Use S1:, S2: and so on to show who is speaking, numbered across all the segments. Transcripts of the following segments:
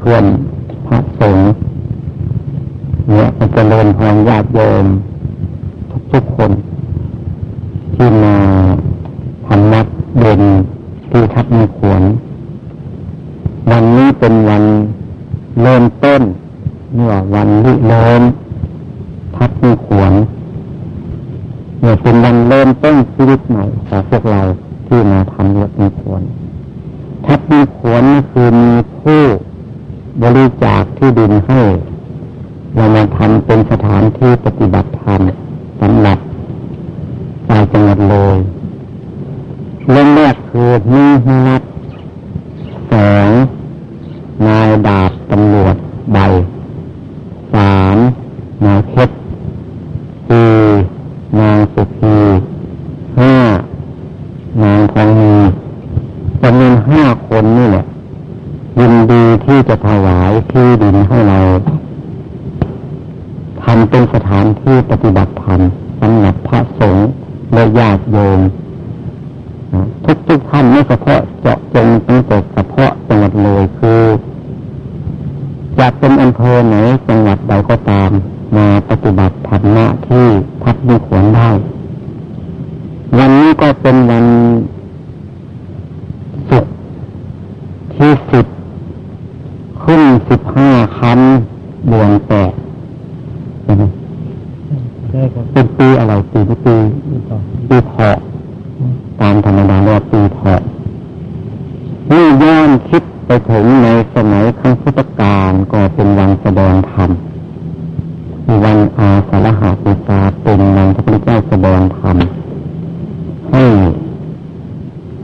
S1: เพื่อนพระสงฆ์เนี่ยมันจะเริญพรญาติโยมทุกๆคน ที่มาทำนัดเด่นที่ทับมีขวน วันนี้เป็นวันเริ่มต้นเมื่อวันริเริ่มทับมีขวนเนี่ยเป็นวันเริ่มต้นชีวิตใหม่ของพวกเราที่มาทำรถมีขวนทับมีขวนคือมีผู้ บริจาคที่ดินให้เรามาทำเป็นสถานที่ปฏิบัติธรรมสำหรับชาวจังหวัดเลยเรื่องแรกคือมีนัดสองนายดาบตำรวจใบสามนายเพชรสี่นางสุพีห้านางทองมีจำนวนห้าคนนี่แหละยินดีที่จะถวายที่ดินให้เราทำเป็นสถานที่ปฏิบัติธรรมสำหรับพระสงฆ์และญาติโยมทุกทุกท่านไม่เฉพาะเจาะจงตั้งแต่เฉพาะจังหวัดเลยคือจะเป็นอำเภอไหนจังหวัดใดก็ตาม มาปฏิบัติธรรมะที่พักดีขวนได้ วันนี้ก็เป็นวันศุกร์ที่สิบขึ้นสิบห้าคันเดือนแปดใช่ไหมเป็นปีอะไรปีที่ปีปีเถาะตามธรรมดาเรียกปีเถาะนี่ย้อนคิดไปถึงในสมัยครั้งพุทธกาลก็เป็นวันแสดงธรรมวันอาสาฬหาปุตาเป็นวันพระพุทธเจ้าแสดงธรรมให้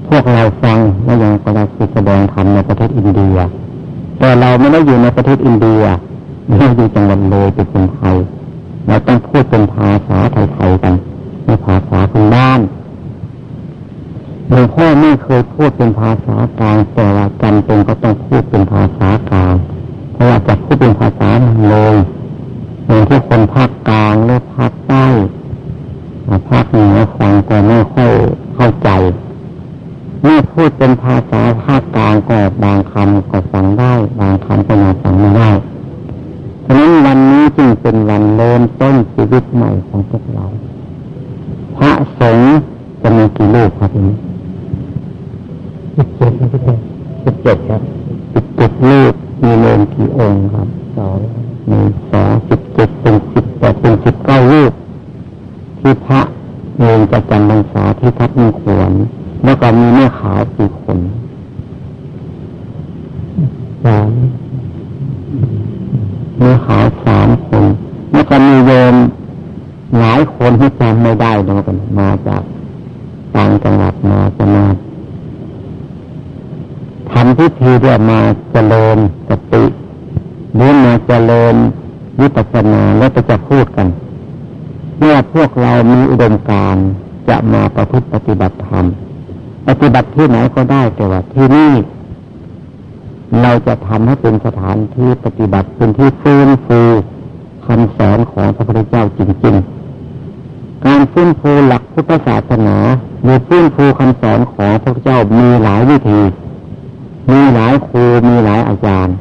S1: พวกเราฟังว่ายังกำลังแสดงธรรมในประเทศอินเดีย แต่เรา ไม่ได้อยู่ในประเทศอินเดียเราอยู่จังหวัดเลยเป็นคนไทยเราต้องพูดเป็นภาษาไทยๆกันในภาษาพื้นบ้านหลวงพ่อไม่เคยพูดเป็นภาษากลางแต่ว่าจำเป็นก็ต้องพูดเป็นภาษากลางเพราะว่าจะพูดเป็นภาษาเลยอย่างที่คนภาคกลางหรือภาคใต้ภาคเหนือฟังก็ไม่ค่อยเข้าใจ เมื่อพูดเป็นภาษาภาคกลางก็บางคำก็ฟังได้ บางคำก็ยังฟังไม่ได้ฉะนั้นวันนี้จึงเป็นวันเริ่มต้นชีวิตใหม่ของพวกเรา พระสงฆ์จะมีกี่ลูกครับทีนี้สิบเจ็ดสิบเจ็ดครับสิบเจ็ดลูกมีเลนกี่องค์ครับสองมีสองสิบเจ็ดเป็นสิบแปดเป็นสิบเก้าลูกที่พระเองจะจำพรรษาที่ทับมีขวน แล้วก็มีแม่ขาวสี่คนสามแม่ขาวสามคน แล้วก็มีโยมหลายคนที่จำไม่ได้นะกันมาจากต่างจังหวัดมาจะมาทำพิธีเรียกมาเจริญสติหรือมาเจริญวิปัสสนาแล้วจะพูดกันเมื่อพวกเรามีอุดมการจะมาประพฤติปฏิบัติธรรม ปฏิบัติที่ไหนก็ได้แต่ว่าที่นี่เราจะทำให้เป็นสถานที่ปฏิบัติเป็นที่ฟื้นฟูคำสอนของพระพุทธเจ้าจริง ๆ การฟื้นฟูหลักพุทธศาสนาหรือฟื้นฟูคำสอนของพระเจ้ามีหลายวิธี มีหลายครูมีหลายอาจารย์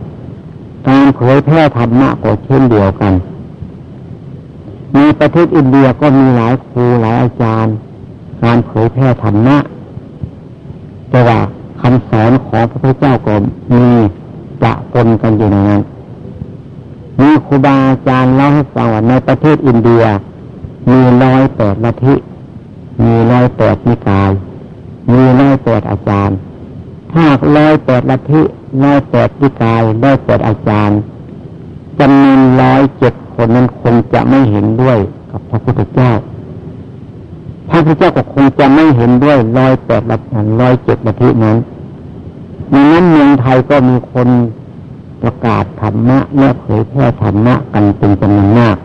S1: การเผยแพร่ธรรมะก็เช่นเดียวกันมีประเทศอินเดียก็มีหลายครูหลายอาจารย์ การเผยแพร่ธรรมะ แต่ว่าคำสอนของพระพุทธเจ้าก็มีปะปนกันอยู่ในนั้นมีครูบาอาจารย์เล่าให้ฟังว่าในประเทศอินเดีย มีร้อยแปดลัทธิมีร้อยแปดนิกาย มีร้อยแปดอาจารย์ ถ้าร้อยแปดลัทธิร้อยแปดนิกายร้อยแปดอาจารย์จำนวนร้อยเจ็ดคนนั้นคงจะไม่เห็นด้วยกับพระพุทธเจ้า พระพุทธเจ้าก็คงจะไม่เห็นด้วยร้อยแปดลัทธิร้อยเจ็ดลัทธินั้นในนั้นเมืองไทยก็มีคนประกาศธรรมะและเผยแพร่ธรรมะกันเป็นจำนวนมาก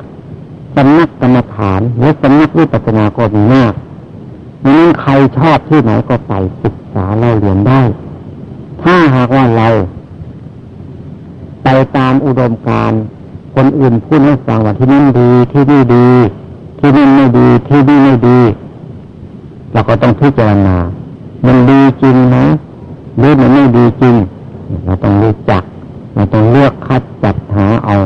S1: สำนักกรรมฐานหรือสำนักวิปัสสนาก็มีมากดังนั้นใครชอบที่ไหนก็ไปศึกษาเล่าเรียนได้ ถ้าหากว่าเรา ไปตามอุดมการคนอื่นพูดให้ฟังว่าที่นั่นดีที่นี่ดี ที่นี่ไม่ดีที่นี่ไม่ดี เราก็ต้องพิจารณา มันดีจริงไหมหรือมันไม่ดีจริง เราต้องรู้จัก เราต้องเลือกคัดจัดหาเอา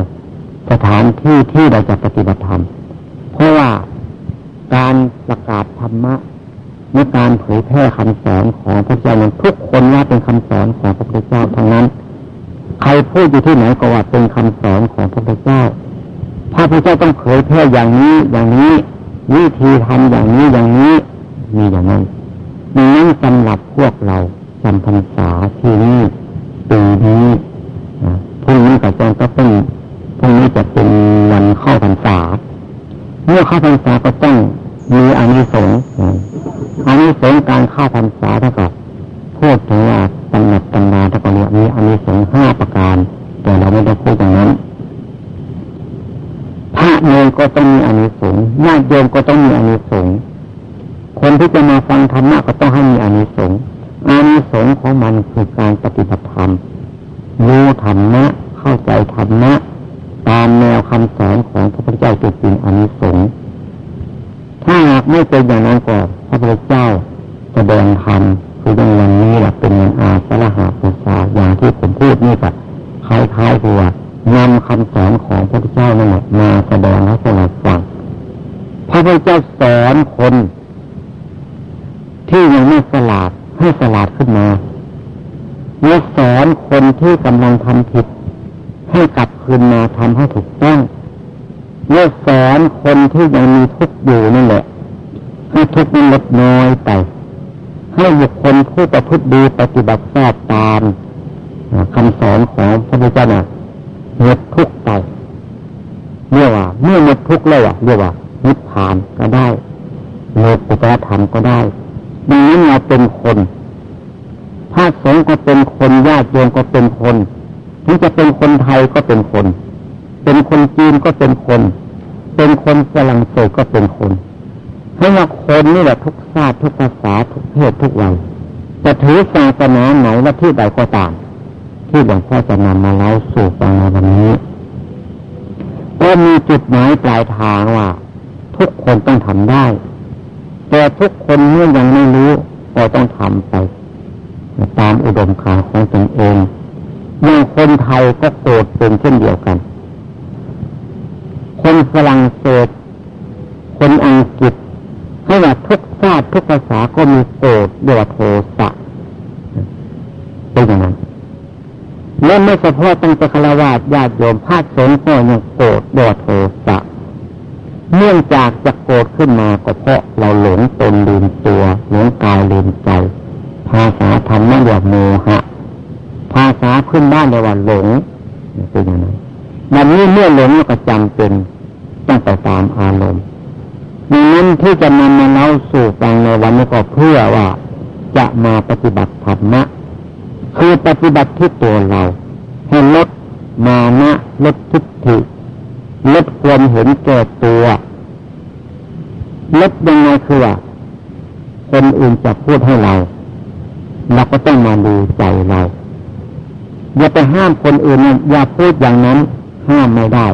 S1: สถานที่ที่เราจะปฏิบัติธรรม เพราะว่าการประกาศธรรมะในการเผยแพร่คำสอนของพระเจ้านั้นทุกคนว่าเป็นคำสอนของพระพุทธเจ้าทั้งนั้น ใครพูดอยู่ที่ไหนก็ว่าเป็นคำสอนของพระพุทธเจ้า พระพุทธเจ้าต้องเผยแพร่อย่างนี้อย่างนี้วิธีทำอย่างนี้อย่างนี้ มีอย่างนั้นดังนั้นสำหรับพวกเราจำพรรษาที่นี่ปีนี้พรุ่งนี้กับจงก็เป็นพรุ่งนี้จะเป็นวันเข้าพรรษา เมื่อเข้าพรรษาก็ต้องมีอานิสงส์อานิสงส์การเข้าพรรษาเท่ากับพูดถึงว่าตำหนักตำนาถ้าก็เรียกมีอานิสงส์ห้าประการ แต่เราไม่ได้พูดอย่างนั้น พระเนรก็ต้องมีอานิสงส์ญาติโยมก็ต้องมีอานิสงส์คนที่จะมาฟังธรรมะก็ต้องให้มีอานิสงส์อานิสงส์ของมันคือการปฏิบัติธรรมรู้ธรรมะเข้าใจธรรมะตามแนวคำสอนของพระพุทธเจ้าจริงอานิสงส์ถ้าหากไม่เป็นอย่างนั้นก็พระพุทธเจ้าแสดงธรรมคือในวันนี้แหละเป็นวันอาสาฬหาปุษาอย่างที่ผมพูดนี่ก็คล้ายๆกัวนำคำสอนของพระพุทธเจ้านั่นแหละมาแสดงให้พวกเราฟังพระพุทธเจ้าสอนคน ที่ยังไม่สลาดให้สลาดขึ้นมาเมื่อสอนคน ที่กำลังทำผิด ให้กลับคืนมาทำให้ถูกต้องเมื่อสอนคนที่ยังมีทุกข์อยู่นั่นแหละให้ทุกข์นั้นลดน้อยไป ให้บุคคลผู้ประพฤติดีปฏิบัติชอบตามคำสอนของพระพุทธเจ้าน่ะหมดทุกข์ไปเรียกว่าเมื่อหมดทุกข์แล้วอะเรียกว่านิพพานก็ได้โลกุตรธรรมก็ได้ดังนั้นเราเป็นคนพระส งฆ์ก็เป็นคนญาติโยมก็เป็นคนถึงจะเป็นคนไทยก็เป็นคน เป็นคนจีนก็เป็นคน เป็นคนฝรั่งเศสก็เป็นคนให้ว่าคนนี่แหละทุกชาติทุกภาษาทุกเพศทุกวัยจะถือศาสนาไหนและที่ใดก็ตามที่หลวงพ่อจะนำมาเล่าสู่ฟังในวันนี้ก็มีจุดหมายปลายทางว่า ทุกคนต้องทำได้ แต่ทุกคนเมื่อยังไม่รู้ก็ต้องทำไป ตามอุดมการของตนเองเมื่อคนไทยก็โกรธเป็นเช่นเดียวกัน คนฝรั่งเศส คนอังกฤษให้ว่าทุกชาติทุกภาษาก็มีโกรธเดียโทสะเป็นอย่างนั้นและไม่เฉพาะตั้งแต่คารวะญาติโยมภาคสงฆ์ก็ยังโกรธเดียโทสะเนื่องจากจะโกรธขึ้นมาก็เพราะเราหลงตนลืมตัวหลงกายลืมใจ ภาษาธรรมนั่เรียกโมหะ ภาษาขึ้นบ้านเรียกว่าหลงเป็นอย่างนั้นวันนี้เมื่อหลงก็จำเป็นต้องไปตามอารมณ์ดังนั้นที่จะนำมาเล่าสู่ฟังในวันนี้ก็เพื่อว่าจะมาปฏิบัติธรรมะ คือปฏิบัติที่ตัวเรา ให้ลดมานะลดทิฏฐิลดความเห็นแก่ตัวลดยังไงคือว่าคนอื่นจะพูดให้เรา เราก็ต้องมาดูใจเรา อย่าไปห้ามคนอื่นอย่าพูดอย่างนั้น ห้ามไม่ได้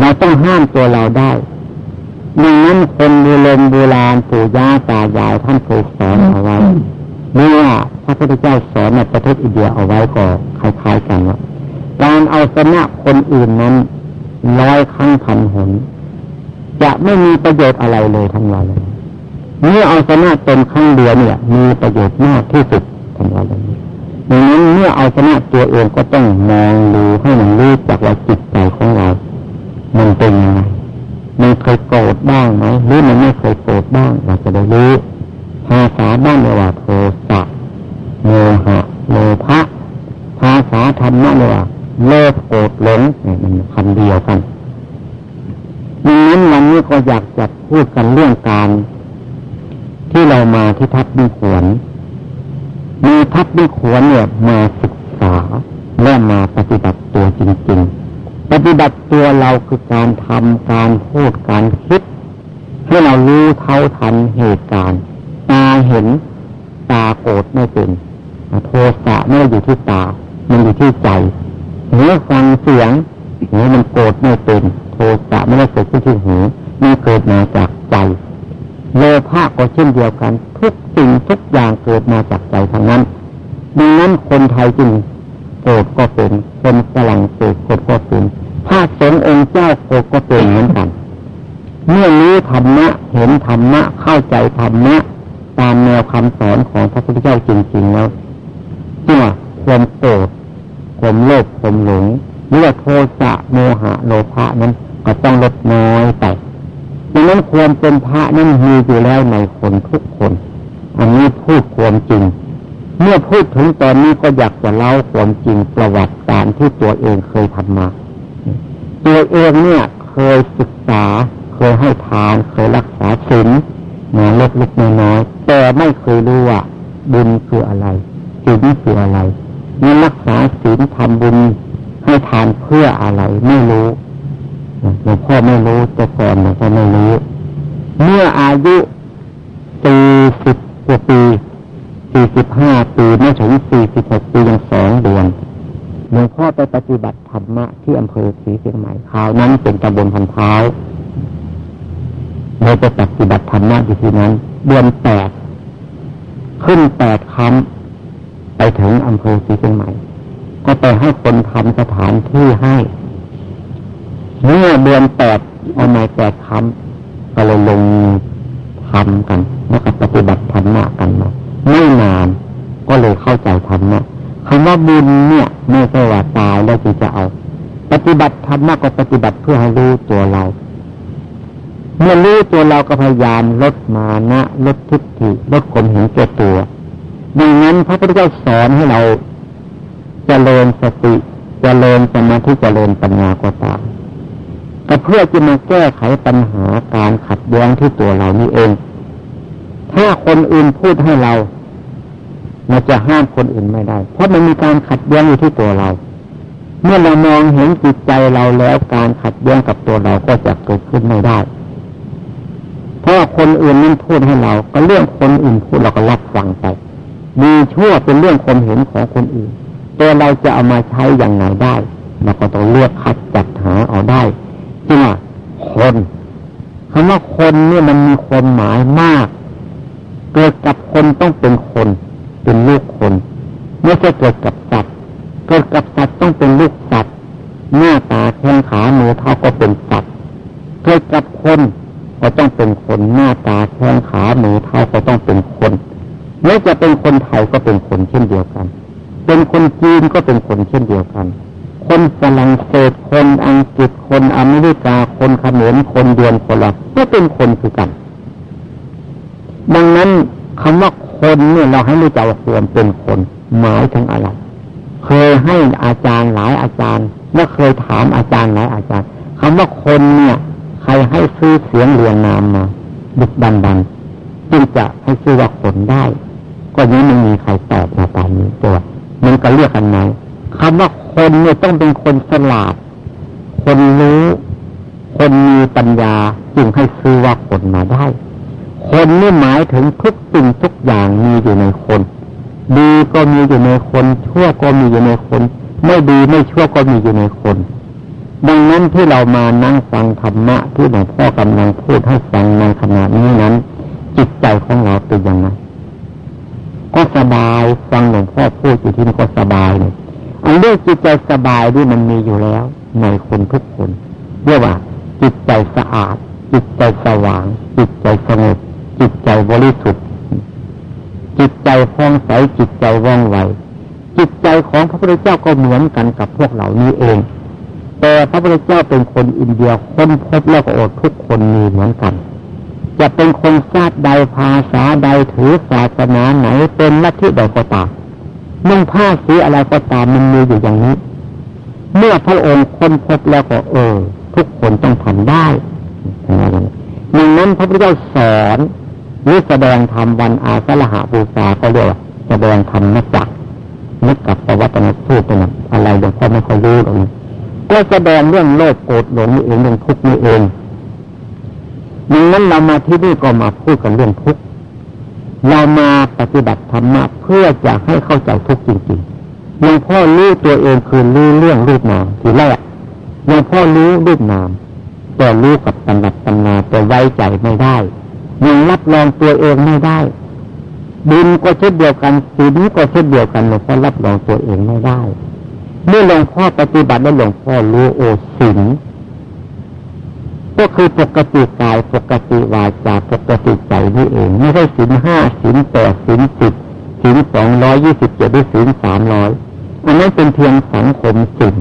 S1: เราต้องห้ามตัวเราได้ดังนั้นคนโบรมโบราณปู่ย่าตายายท่านเคยสอนเอาไว้เมื่อพระพุทธเจ้าสอนในประเทศอินเดียเอาไว้ก็คล้ายๆกันว่าการเอาชนะคนอื่นนั้นร้อยครั้งพันหนจะไม่มีประโยชน์อะไรเลยทั้งวันเลย เมื่อเอาชนะตนครั้งเดียวเนี่ย มีประโยชน์มากที่สุดทั้งวันเลยดังนั้นเมื่อเอาชนะตัวเองก็ต้องมองดูให้มันรู้จากว่าจิตใจของเรา มันเป็นยังไงมันเคยโกรธบ้างไหมหรือมันไม่เคยโกรธบ้างเราจะได้รู้ภาษาบ้านเรียกว่าโทสะโมหะโลภะภาษาธรรมะเรียกว่าโลภโกรธหลงมันคำเดียวกันดังนั้นวันนี้ก็อยากจะพูดกันเรื่องการ ที่เรามาที่ทับบิขวน มีทับบิขวนเนี่ยมาศึกษาและมาปฏิบัติตัวจริงๆ ปฏิบัติตัวเราคือการทำการพูดการคิดให้เรารู้เท่าทันเหตุการณ์ ตาเห็นตาโกรธไม่เป็นโทสะไม่ได้อยู่ที่ตา มันอยู่ที่ใจหูฟังเสียงหูมันโกรธไม่เป็น โทสะไม่ได้เกิดขึ้นที่หูมันเกิดมาจากใจ โลภะก็เช่นเดียวกัน ทุกสิ่งทุกอย่างเกิดมาจากใจทั้งนั้น ดังนั้นคนไทยจึงโกรธก็เป็น คนฝรั่งเศสโกรธก็เป็นพระสงฆ์องค์เจ้าโกรธก็เป็นเหมือนกัน เมื่อรู้ธรรมะเห็นธรรมะเข้าใจธรรมะตามแนวคำสอนของพระพุทธเจ้าจริงๆแล้วที่ว่าความโกรธความโลภความหลงหรือว่าโทสะโมหะโลภะนั้นก็ต้องลดน้อยไป ดังนั้นความเป็นพระนั้นมีอยู่แล้วในคนทุกคน อันนี้พูดความจริง เมื่อพูดถึงตอนนี้ก็อยากจะเล่าความจริงประวัติการที่ตัวเองเคยทำมา ตัวเองเนี่ยเคยศึกษา เคยให้ทาน เคยรักษาศีลนะเล็กๆน้อยๆแต่ไม่เคยรู้ว่าบุญคืออะไรศีลคืออะไรนี่รักษาศีลทำบุญให้ทานเพื่ออะไรไม่รู้ หลวงพ่อไม่รู้แต่ก่อนหลวงพ่อไม่รู้ เมื่ออายุสี่สิบกว่าปีสี่สิบห้าปีไม่ถึงสี่สิบหกปียังสองเดือนหลวงพ่อไปปฏิบัติธรรมะที่อำเภอศรีเชียงใหม่คราวนั้นเป็นตำบลพันท้าเราไปปฏิบัติธรรมะอยู่ที่นั้น เดือนแปดขึ้นแปดคำไปถึงอำเภอศรีเชียงใหม่ ก็ไปให้คนทำสถานที่ให้ เมื่อเดือนแปดเอาไม้แปดคำก็เลยลงทำกัน แล้วก็ปฏิบัติธรรมะกันมาไม่นานก็เลยเข้าใจธรรมะคำว่าบุญเนี่ยไม่ใช่ว่าตายแล้วจึงจะเอา ปฏิบัติธรรมะก็ปฏิบัติเพื่อให้รู้ตัวเรา เมื่อรู้ตัวเราก็พยายามลดมานะลดทิฏฐิลดความเห็นแก่ตัวดังนั้นพระพุทธเจ้าสอนให้เราจเจริญสติจเจริญสมาธิจเจริญปัญญาก็ตาม ก็เพื่อจะมาแก้ไขปัญหาการขัดแย้งที่ตัวเรานี่เอง ถ้าคนอื่นพูดให้เราเราจะห้ามคนอื่นไม่ได้ เพราะมันมีการขัดแย้งอยู่ที่ตัวเรา เมื่อเรามองเห็นจิตใจเราแล้วการขัดแย้งกับตัวเราก็จะเกิดขึ้นไม่ได้ เพราะคนอื่นนั้นพูดให้เรา ก็เรื่องคนอื่นพูดเราก็รับฟังไป มีชั่วเป็นเรื่องความเห็นของคนอื่น แตัวเราจะเอามาใช้อย่างไรได้เราก็ต้องเลือกคัดจัดหาเอาได้ ที่ว่าคนคำว่าคนเนี่ยมันมีความหมายมาก เกิดกับคนต้องเป็นคน เป็นลูกคนไม่ใช่เกิดกับสัตว์เกิดกับสัตว์ต้องเป็นลูกสัตว์หน้าตาแข้งขามือเท้าก็เป็นสัตว์เกิดกับคนก็ต้องเป็นคนหน้าตาแข้งขามือเท้าก็ต้องเป็นคนแม้จะเป็นคนไทยก็เป็นคนเช่นเดียวกัน เป็นคนจีนก็เป็นคนเช่นเดียวกัน คนฝรั่งเศสคนอังกฤษคนอเมริกาคนเขมรคนเดือนคนละก็เป็นคนคือกัน ดังนั้นคำว่าคนเนี่ยเราให้รู้จักว่าควรเป็นคนหมายถึงอะไร เคยให้อาจารย์หลายอาจารย์เมื่อเคยถามอาจารย์หลายอาจารย์คำว่าคนเนี่ย ใครให้ซื้อเสียงเรียงนามมาดึกดันดันจึงจะให้ซื้อว่าคนได้ ก็ยังไม่มีใครตอบมาตอนนี้ตัวมันก็เรียกกันไหมคำว่าค นเนี่ยต้องเป็นคนฉลาด คนรู้ คนมีปัญญาจึงให้ซื้อว่าคนมาได้ คนนี่หมายถึงทุกสิ่งทุกอย่างมีอยู่ในคน ดีก็มีอยู่ในคน ชั่วก็มีอยู่ในคน ไม่ดีไม่ชั่วก็มีอยู่ในคน ดังนั้นที่เรามานั่งฟังธรรมะที่หลวงพ่อกำลังพูดให้ฟังในขณะนี้นั้น จิตใจของเราเป็นยังไงก็สบายฟังหลวงพ่อพูดอยู่ที่นี่ก็สบายเลย เรื่องจิตใจสบายนี่มันมีอยู่แล้ว ในคนทุกคนเรียกว่า จิตใจสะอาด จิตใจสว่าง จิตใจสงบจิตใจบริสุทธิ์ จิตใจฟองใสจิตใจว่องไวจิตใจของพระพุทธเจ้าก็เหมือนกันกับพวกเหล่านี้เอง แต่พระพุทธเจ้าเป็นคนอินเดียคนพบแล้วก็อดทุกคนมีเหมือนกัน จะเป็นคนชาติใดภาษาใดถือศาสนาไหนเป็นลัทธิใดก็ตาม นุ่งผ้าสีอะไรก็ตามมันมีอยู่อย่างนี้ เมื่อพระองค์ค้นพบแล้วก็เออ ทุกคนต้องทำได้ดังนั้นพระพุทธเจ้าสอนหรือแสดงธรรมวันอาสาฬหาบูชาก็เรียกว่าแสดงธรรมนักจักนึกกับประวัตินสูตรเป็นอะไรเดี๋ยวพ่อไม่ค่อยรู้หรอกก็แสดงเรื่องโลภโกรธหลงนี่เองเรื่องทุกข์นี่เองดังนั้นเรามาที่นี่ก็มาพูดกันเรื่องทุกข์ เรามาปฏิบัติธรรมะเพื่อจะให้เข้าใจทุกจริงๆหลวงพ่อรู้ตัวเองคือรู้เรื่องรูปนามทีแรกหลวงพ่อรู้รูปนามแต่รู้กับตำนักตำนาแต่ไว้ใจไม่ได้ยังรับรองตัวเองไม่ได้ บุญก็เช่นเดียวกันศีลก็เช่นเดียวกันหลวงพ่อรับรองตัวเองไม่ได้ เมื่อหลวงพ่อปฏิบัติแล้วหลวงพ่อรู้โอศีล ก็คือปกติกายปกติวาจาปกติใจนี่เอง ไม่ใช่สินห้าสินแปดสินสิบสินสองร้อยยี่สิบเจ็ดหรือสินสามร้อยอันนั้นเป็นเพียงสังคมสิน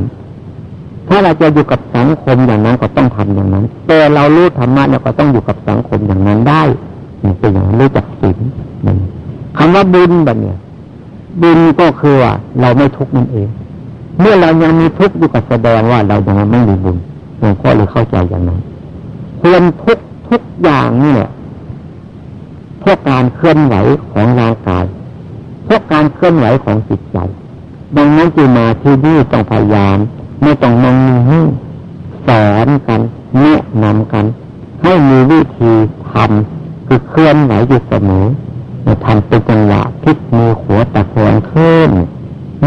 S1: ถ้าเราจะอยู่กับสังคมอย่างนั้นก็ต้องทำอย่างนั้น แต่เรารู้ธรรมะเราก็ต้องอยู่กับสังคมอย่างนั้นได้เป็นอย่างรู้จักสินคำว่าบุญแบบเนี้ยบุญก็คือว่าเราไม่ทุกข์นั่นเอง เมื่อเรายังมีทุกข์อยู่กับแสดงว่าเรายังไม่มีบุญหลวงพ่อเลยเข้าใจอย่างนั้น ควรทุกทุกอย่างเนี่ยพวกการเคลื่อนไหวของร่างกายพวกการเคลื่อนไหวของจิตใจดังนั้นจึงมาที่นี่ต้องพยายาม ไม่ต้องนั่งนิ่งสอนกันแนะนำกันให้มีวิธีทำคือเคลื่อนไหวอยู่เสมอทำเป็นจังหวะพลิกมือหัวตะแคงขึ้น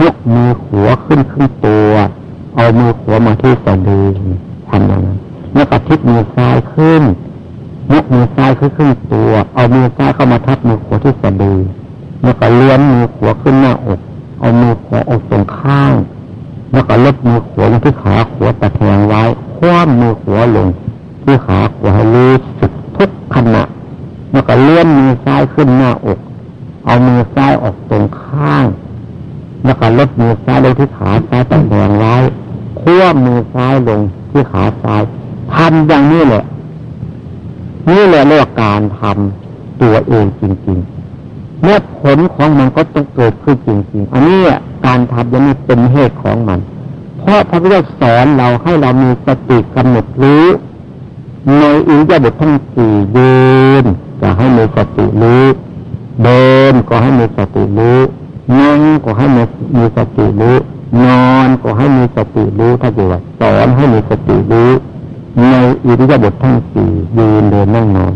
S1: ยกมือหัวขึ้นขึ้นตัว เอามือหัวมาที่สะดือทำอย่างนั้น แล้วก็พลิกมือซ้ายขึ้นยกมือซ้ายขึ้นขึ้นตัว เอามือซ้ายเข้ามาทับมือหัวที่สะดือแล้วก็เลื่อนมือหัวขึ้นหน้าอก เอามือหัวอกตรงข้าง แล้วก็ลดมือหัวลงที่ขาหัวตะแคงไว้ คว้ามือหัวลง ที่ขาหัวให้รู้สึกทุกขณะแล้วก็เลื่อนมือซ้ายขึ้นหน้าอก เอามือซ้ายออกตรงข้าง แล้วก็ลดมือซ้ายลงที่ขาซ้ายตะแคงไว้คว้ามือซ้ายลงที่ขาซ้าย ทำอย่างนี้แหละ นี่แหละเรียกการทำตัวเองจริงๆ เมื่อผลของมันก็ต้องเกิดขึ้นจริงๆ อันนี้การทำอย่างนี้เป็นเหตุของมัน เพราะพระพุทธสอนเราให้เรามีสติกำหนดรู้ในอินทรียบททั้งสี่ยืนจะให้มีสติรู้เดินก็ให้มีสติรู้นั่งก็ให้มีมีสติรู้นอนก็ให้มีสติรู้ถ้าเกิดสอนให้มีสติรู้ ในอิริยาบถทั้งสี่ยืนเดินนั่งนอน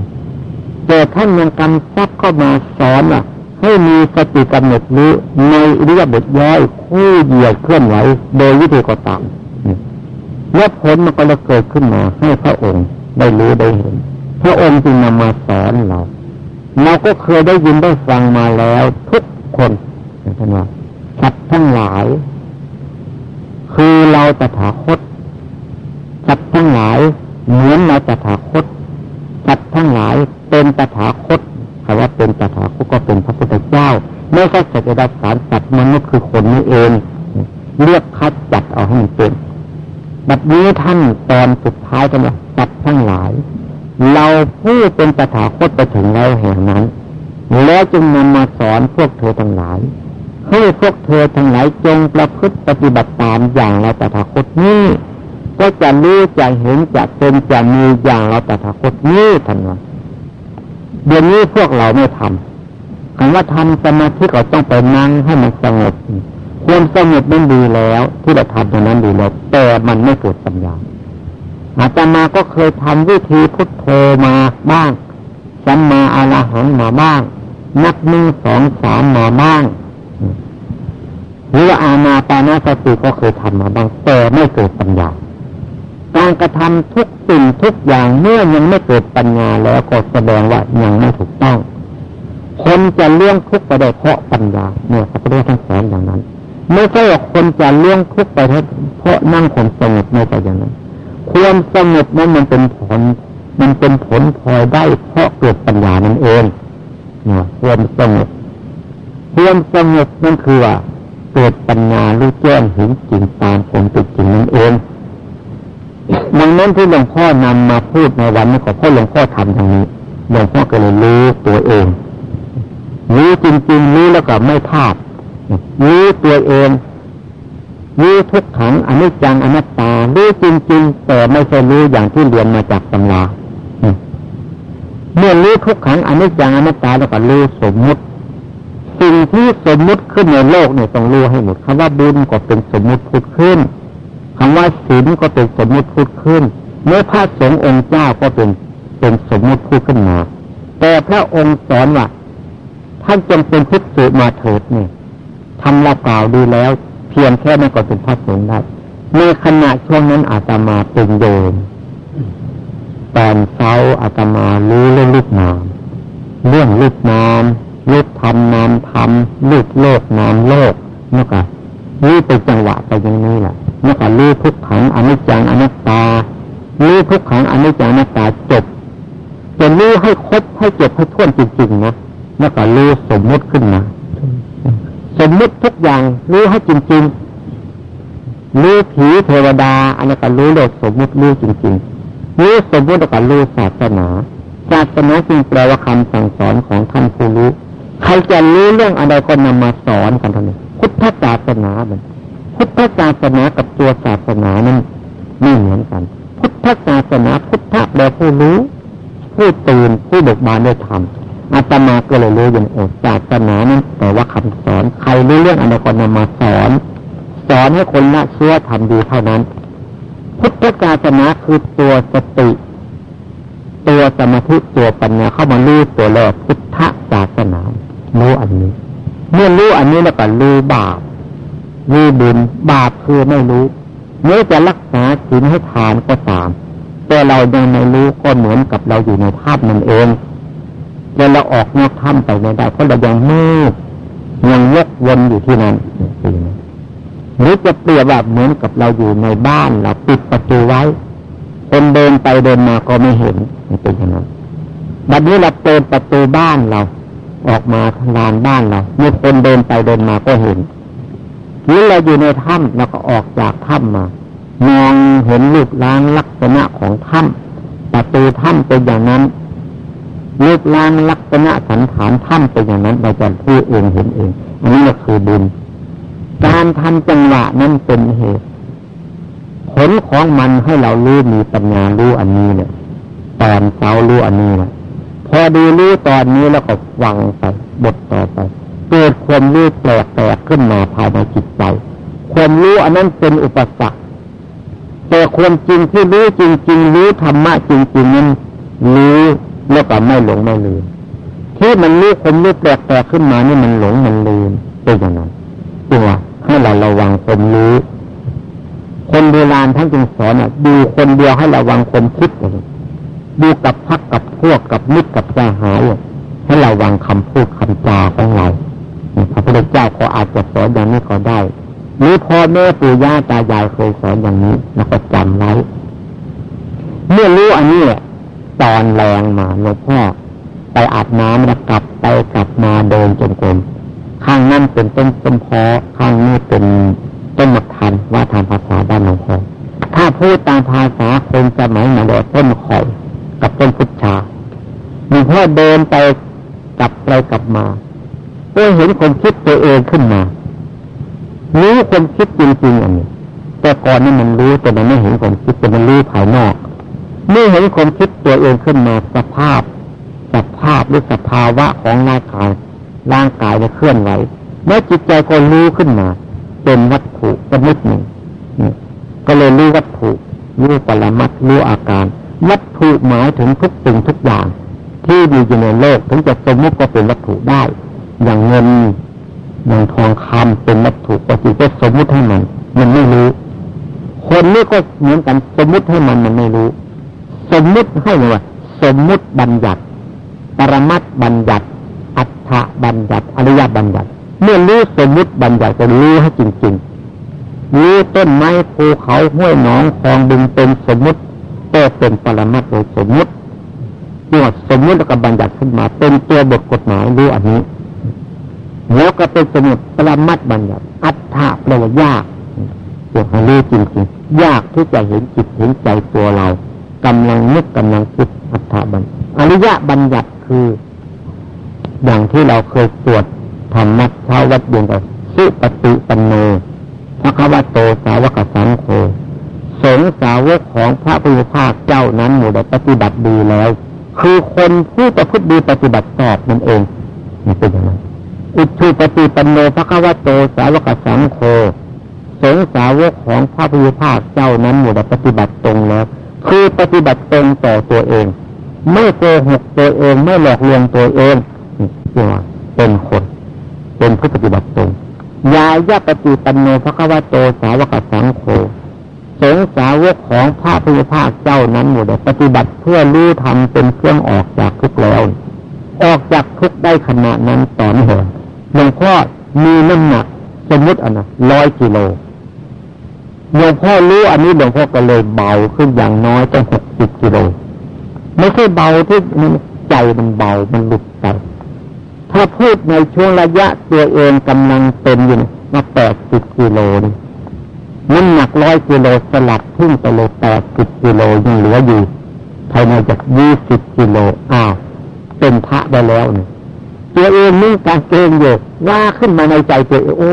S1: แต่ท่านยังกำซับเข้ามาสอนอะ ให้มีสติกำหนดรู้ในอิริยาบถย่อยคู่เหยียดเคลื่อนไหวโดยวิธีก็ตามและผลมันก็จะเกิดขึ้นมาให้พระองค์ได้รู้ได้เห็น พระองค์จึงนำมาสอนเรา เราก็เคยได้ยินได้ฟังมาแล้ว ทุกคนท่านว่าสัตว์ทั้งหลาย คือเราตถาคต ทั้งหลายเหมือนเราตถาคตสัตว์ทั้งหลายเป็นตถาคตคำว่าเป็นตถาคตก็เป็นพระพุทธเจ้าไม่ใช่สัตว์ดัสารสัตว์มนุษย์คือคนนี้เองเรียกคัดจัดเอาให้มันเป็นแบบนี้ท่านตอนสุดท้ายกันว่าสัตว์ทั้งหลาย เราผู้เป็นตถาคตไปถึงแล้วแห่งนั้น แล้วจึงนำมาสอนพวกเธอทั้งหลายให้พวกเธอทั้งหลายจงประพฤติปฏิบัติตามอย่างเราตถาคตนี้ ก็จะรู้จะเห็นจะเป็นจะมีอย่างเราตถาคตนี้ทันว่าเดี๋ยวนี้พวกเราไม่ทำคำว่าทำสมาธิก็ต้องไปนั่งให้มันสงบความสงบมันดีแล้ว ที่เราทำตรงนั้นดีแล้วแต่มันไม่เกิดปัญญาอาตมาก็เคยทำวิธีพุทโธมาบ้างสัมมาอารหังมาบ้าง นับหนึ่งสองสามมาบ้างหรืออาณาปานาสติก็เคยทำมาบ้างแต่ไม่เกิดปัญญา การกระทำทุกสิ่งทุกอย่างเมื่อยังไม่เกิดปัญญาแล้วก็แสดงว่ายังไม่ถูกต้อง คนจะเลี้ยงทุกไปได้เพราะปัญญาเนี่ยพระพุทธเจ้าท่านสอนอย่างนั้น ไม่ใช่ว่าคนจะเลี้ยงทุกไปเพราะนั่งคนสงบไม่ใช่อย่างนั้นความสงบนั้นมันเป็นผล มันเป็นผลพลอยได้เพราะเกิดปัญญานั่นเองเนี่ยความสงบความสงบนั่นคือว่าเกิดปัญญารู้แจ้งเห็นจริงตามผมเป็นจริงนั่นเอง ดังนั้นที่หลวงพ่อนำมาพูดในวันนี้ก็เพราะหลวงพ่อทำทางนี้หลวงพ่อก็เลยรู้ตัวเองรู้จริงๆรู้แล้วก็ไม่พลาดรู้ตัวเองรู้ทุกขังอนิจจังอนัตตารู้จริงๆแต่ไม่ใช่รู้อย่างที่เรียนมาจากตำราเมื่อรู้ทุกขังอนิจจังอนัตตาแล้วก็รู้สมมุติ สิ่งที่สมมุติขึ้นในโลกเนี่ยต้องรู้ให้หมดคำว่าบุญก็เป็นสมมุติพูดขึ้น คำว่าศีลก็เป็นสมมุติพูดขึ้น เมื่อพระสงฆ์องค์เจ้าก็เป็นเป็นสมมุติพูดขึ้นมา แต่พระองค์สอนว่าท่านจงเป็นภิกษุมาเถิดเนี่ยทำละกล่าวดีแล้ว เพียงแค่นั้นก็เป็นพระสงฆ์ได้ในขณะช่วงนั้นอาตมาเป็นโยมตอนเช้าอาตมารู้เรื่องลูกนามเรื่องลูกนามลูกทำนามทำลูกโลกนามโลกนี่ก็ นี่เป็นจังหวะไปอย่างนี้แหละแล้วก็รู้ทุกขังอนิจจังอนัตตารู้ทุกขังอนิจจานัตตาจบจะรู้ให้ครบให้จบให้ท่วนจริงๆนะแล้วก็รู้สมมุติขึ้นมาสมมุติทุกอย่างรู้ให้จริงๆรู้ผีเทวดาอันนี้ก็รู้โลกสมมุติรู้จริงๆรู้สมมุติก็รู้ศาสนาศาสนาจริงแปลว่าคำสั่งสอนของท่านผู้รู้ใครจะรู้เรื่องอะไรก็นำมาสอนกันทั้งนี้ ธศาสนามือนพุทธศาสนากับตัวศาสนานั้นไม่เหมือนกัน พุทธศาสนาพุทธะแปลผู้รู้ ผู้ตื่นผู้เบิกบานด้วยธรรมอาตมาก็เลยรู้อย่างโอศาสนานั้นแต่ว่าคำสอนใครรู้เรื่องอะไรก็นำมาสอน สอนให้คนละเชื่อทำดีเท่านั้น พุทธศาสนาคือตัวสติ ตัวสมาธิตัวปัญญาเข้ามารู้ตัวแรกพุทธศาสนารู้อันนี้ เมื่อรู้อันนี้แล้วก็รู้บาปรู้บุญบาปคือไม่รู้เมื่อจะรักษาศีลให้ทานก็ตาม แต่เรายังไม่รู้ก็เหมือนกับเราอยู่ในถ้ำนั่นเองแล้วเราออกนอกถ้ำไปไม่ได้เพราะเรายังมืดยังวกวนอยู่ที่นั่นหรือจะเปรียบแบบเหมือนกับเราอยู่ในบ้านเราปิดประตูไว้ คนเดินไปเดินมาก็ไม่เห็นเป็นอย่างนั้นบัดนี้เราเปิดประตูบ้านเรา ออกมาทางลานบ้านเรามีคนเดินไปเดินมาก็เห็นหรือเราอยู่ในถ้ำเราก็ออกจากถ้ำมา มองเห็นรูปร่างลักษณะของถ้ำประตูถ้ำเป็นอย่างนั้นรูปร่างลักษณะสันฐานถ้ำเป็นอย่างนั้นเราจะพูดเองเห็นเอง อันนี้ก็คือบุญ การทำจังหวะนั้นเป็นเหตุ ผลของมันให้เรารู้มีปัญญารู้อันนี้เนี่ยตอนเช้ารู้อันนี้แหละ พอดูรู้ตอนนี้แล้วก็ฟังไปบทต่อไป เกิดความรู้แปลกๆขึ้นมาภายในจิตใจ ความรู้อันนั้นเป็นอุปสรรคแต่ความจริงที่รู้จริง ๆ รู้ธรรมะจริงๆนั้นรู้แล้วก็ไม่หลงไม่ลืมที่มันรู้ความรู้แปลกๆขึ้นมานี่มันหลงมันลืมเป็นอย่างนั้นตัวให้เราระวังความรู้ คนโบราณท่านจึงสอนอะ ดูคนเดียวให้ระวังความคิดเลย ดูกับพักกับพวกกับมิตรกับสหายให้ระวังคำพูดคำจาของเราพระพุทธเจ้าก็อาจจะสอนอย่างนี้ก็ได้ หรือพ่อแม่ปู่ย่าตายายเคยสอนอย่างนี้เราก็จำไว้เมื่อรู้อันนี้ตอนแรงมาหลวงพ่อไปอาบน้ำแล้วกลับไปกลับมาเดินจนกลมข้างนั่นเป็นต้นต้นพอข้างนี้เป็นต้นมะทันว่าทางภาษาบ้านหลวงพ่อถ้าพูดตามภาษาคนสมัยมาเรียกต้นข่อย กับต้นพุทธาหลวงพ่อเดินไปกลับไปกลับมาก็เห็นคนคิดตัวเองขึ้นมารู้คนคิดจริงๆอันนี้ แต่ก่อนนี่มันรู้แต่มันไม่เห็นคนคิดแต่มันรู้ภายนอกเมื่อเห็นคนคิดตัวเองขึ้นมาสภาพสภาพหรือสภาวะของร่างกายร่างกายเนี่ยเคลื่อนไหวเมื่อจิตใจก็รู้ขึ้นมา เป็นวัตถุชนิดหนึ่งก็เลยรู้วัตถุรู้ปรมัตรู้อาการ วัตถุหมายถึงทุกสิ่งทุกอย่าง ที่มีอยู่ในโลกถึงจะสมมติก็เป็นวัตถุได้ อย่างเงินอย่างทองคำเป็นวัตถุปฏิเสธสมมติให้มัน มันไม่รู้ คนนี้ก็เหมือนกันสมมติให้มันมันไม่รู้ สมมติให้ไงว่าสมมุติบัญญัติ ปรมัตบัญญัติ อัฏฐบัญญัติ อริยบัญญัติ เมื่อรู้สมมุติบัญญัติก็รู้ให้จริงๆรู้ต้นไม้ภูเขาห้วยหนองคลองบึงเป็นสมมุติ ก็เป็นปรมัตโดยสมมุติเรียกสมมุติแล้วก็บัญญัติขึ้นมา เป็นตัวบทกฎหมายรู้อันนี้แล้วก็เป็นสมุดปรมัตบัญญัติ อัฏฐะแปลว่ายากเกี่ยวกับรู้จริงๆยากที่จะเห็นจิตเห็นใจตัวเรากำลังนึกกำลังคิดอัฏฐบัญอริยะบัญญัติคือ อย่างที่เราเคยสวดธรรมะเช้าวัดเย็นกันสุปฏิปันโนพระคัมภโตสาวกสังโฆ สงสาวกของพระพุทธภาคเจ้านั้นหมู่ได้ปฏิบัติดีแล้ว คือคนผู้ประพฤติดีปฏิบัติสอบนั่นเองนี่เป็นอย่างไรอุชุปฏิปันโนพระคัมภโตสาวกสังโฆสงสาวกของพระพุทธภาคเจ้านั้นหมู่ได้ปฏิบัติตรงแล้ว คือปฏิบัติตรงต่อตัวเอง ไม่โกหกตัวเองไม่หลอกลวงตัวเองนี่ว่าเป็นคน เป็นผู้ปฏิบัติตรงยายาปฏิปันโนพระคัมภโตสาวกสังโฆ สงสาวกของพระพุทธภาคเจ้านั้นหมดปฏิบัติเพื่อรู้ทำเป็นเครื่องออกจากทุกข์แล้ว ออกจากทุกข์ได้ขณะนั้นตอนเหตุหลวงพ่อมีน้ำหนักสมมติอะนะร้อยกิโลหลวงพ่อรู้อันนี้หลวงพ่อก็เลยเบาขึ้นอย่างน้อยต้งหกสิบกิโลไม่ใช่เบาที่ใจมันเบามันหลุดไปถ้าพูดในช่วงระยะตัวเองกำลังเป็นอยู่มาแปดสิบกิโลนี่ น้ำหนักร้อยกิโลสลัดขึ้นไปเลยแปดสิบกิโลยังเหลืออยู่ภายในจากยี่สิบกิโลอ้าวเป็นพระได้แล้วเนี่ยตัวเองนี่การเกงอยู่ว่าขึ้นมาในใจตัวเองโอ้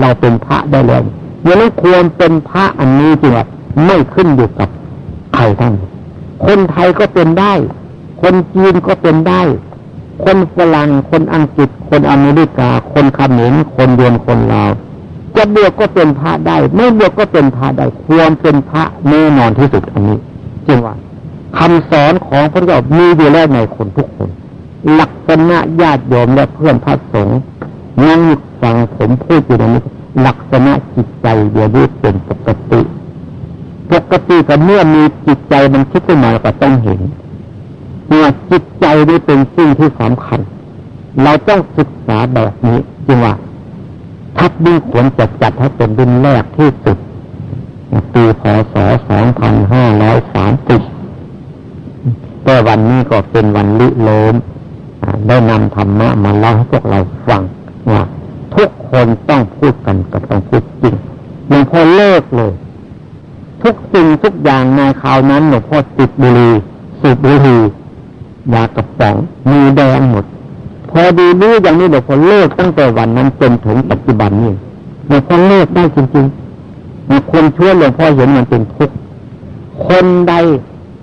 S1: เราเป็นพระได้แล้วอย่างนั้นควรเป็นพระอันนี้จริงว่าไม่ขึ้นอยู่กับใครท่านคนไทยก็เป็นได้ คนจีนก็เป็นได้ คนฝรั่งคนอังกฤษคนอเมริกา คนเขมรคนเดียนคนลาว จะบวกก็เป็นพระได้ ไม่บวกก็เป็นพระได้ ควรเป็นพระแน่นอนที่สุดอันนี้จริงว่าคำสอนของพระเจ้ามีอยู่แล้วในคนทุกคนลักษณะญาติโยมและเพื่อนพระสงฆ์นั่งฟังผมพูดอยู่ตรงนี้ลักษณะจิตใจเดียวนี้เป็นปกติ ปกติก็เมื่อมีจิตใจมันคิดขึ้นมาก็ต้องเห็นว่าจิตใจนี่เป็นสิ่งที่สำคัญ เราต้องศึกษาแบบนี้จริงว่า ทัดดีควรจะจัดให้เป็นรุ่นแรกที่สุดปีพศสองพันห้าร้อยสามสิบแต่วันนี้ก็เป็นวันลิโลมได้นำธรรมะมาเล่าให้พวกเราฟังว่าทุกคนต้องพูดกันก็ต้องพูดจริงหลวงพ่อเลิกเลย ทุกสิ่งทุกอย่างในคราวนั้นหลวงพ่อติดบุหรี่สูบบุหรี่ยากระป๋องมือแดงหมด อดีรู้อย่างนี้หลวงพ่อเลิกตั้งแต่วันนั้นจนถึงปัจจุบันนี้หลวพอเลิกได้จริงๆมีคนช่วยหลวงพ่อเห็นมันเป็นทุกข์คนใด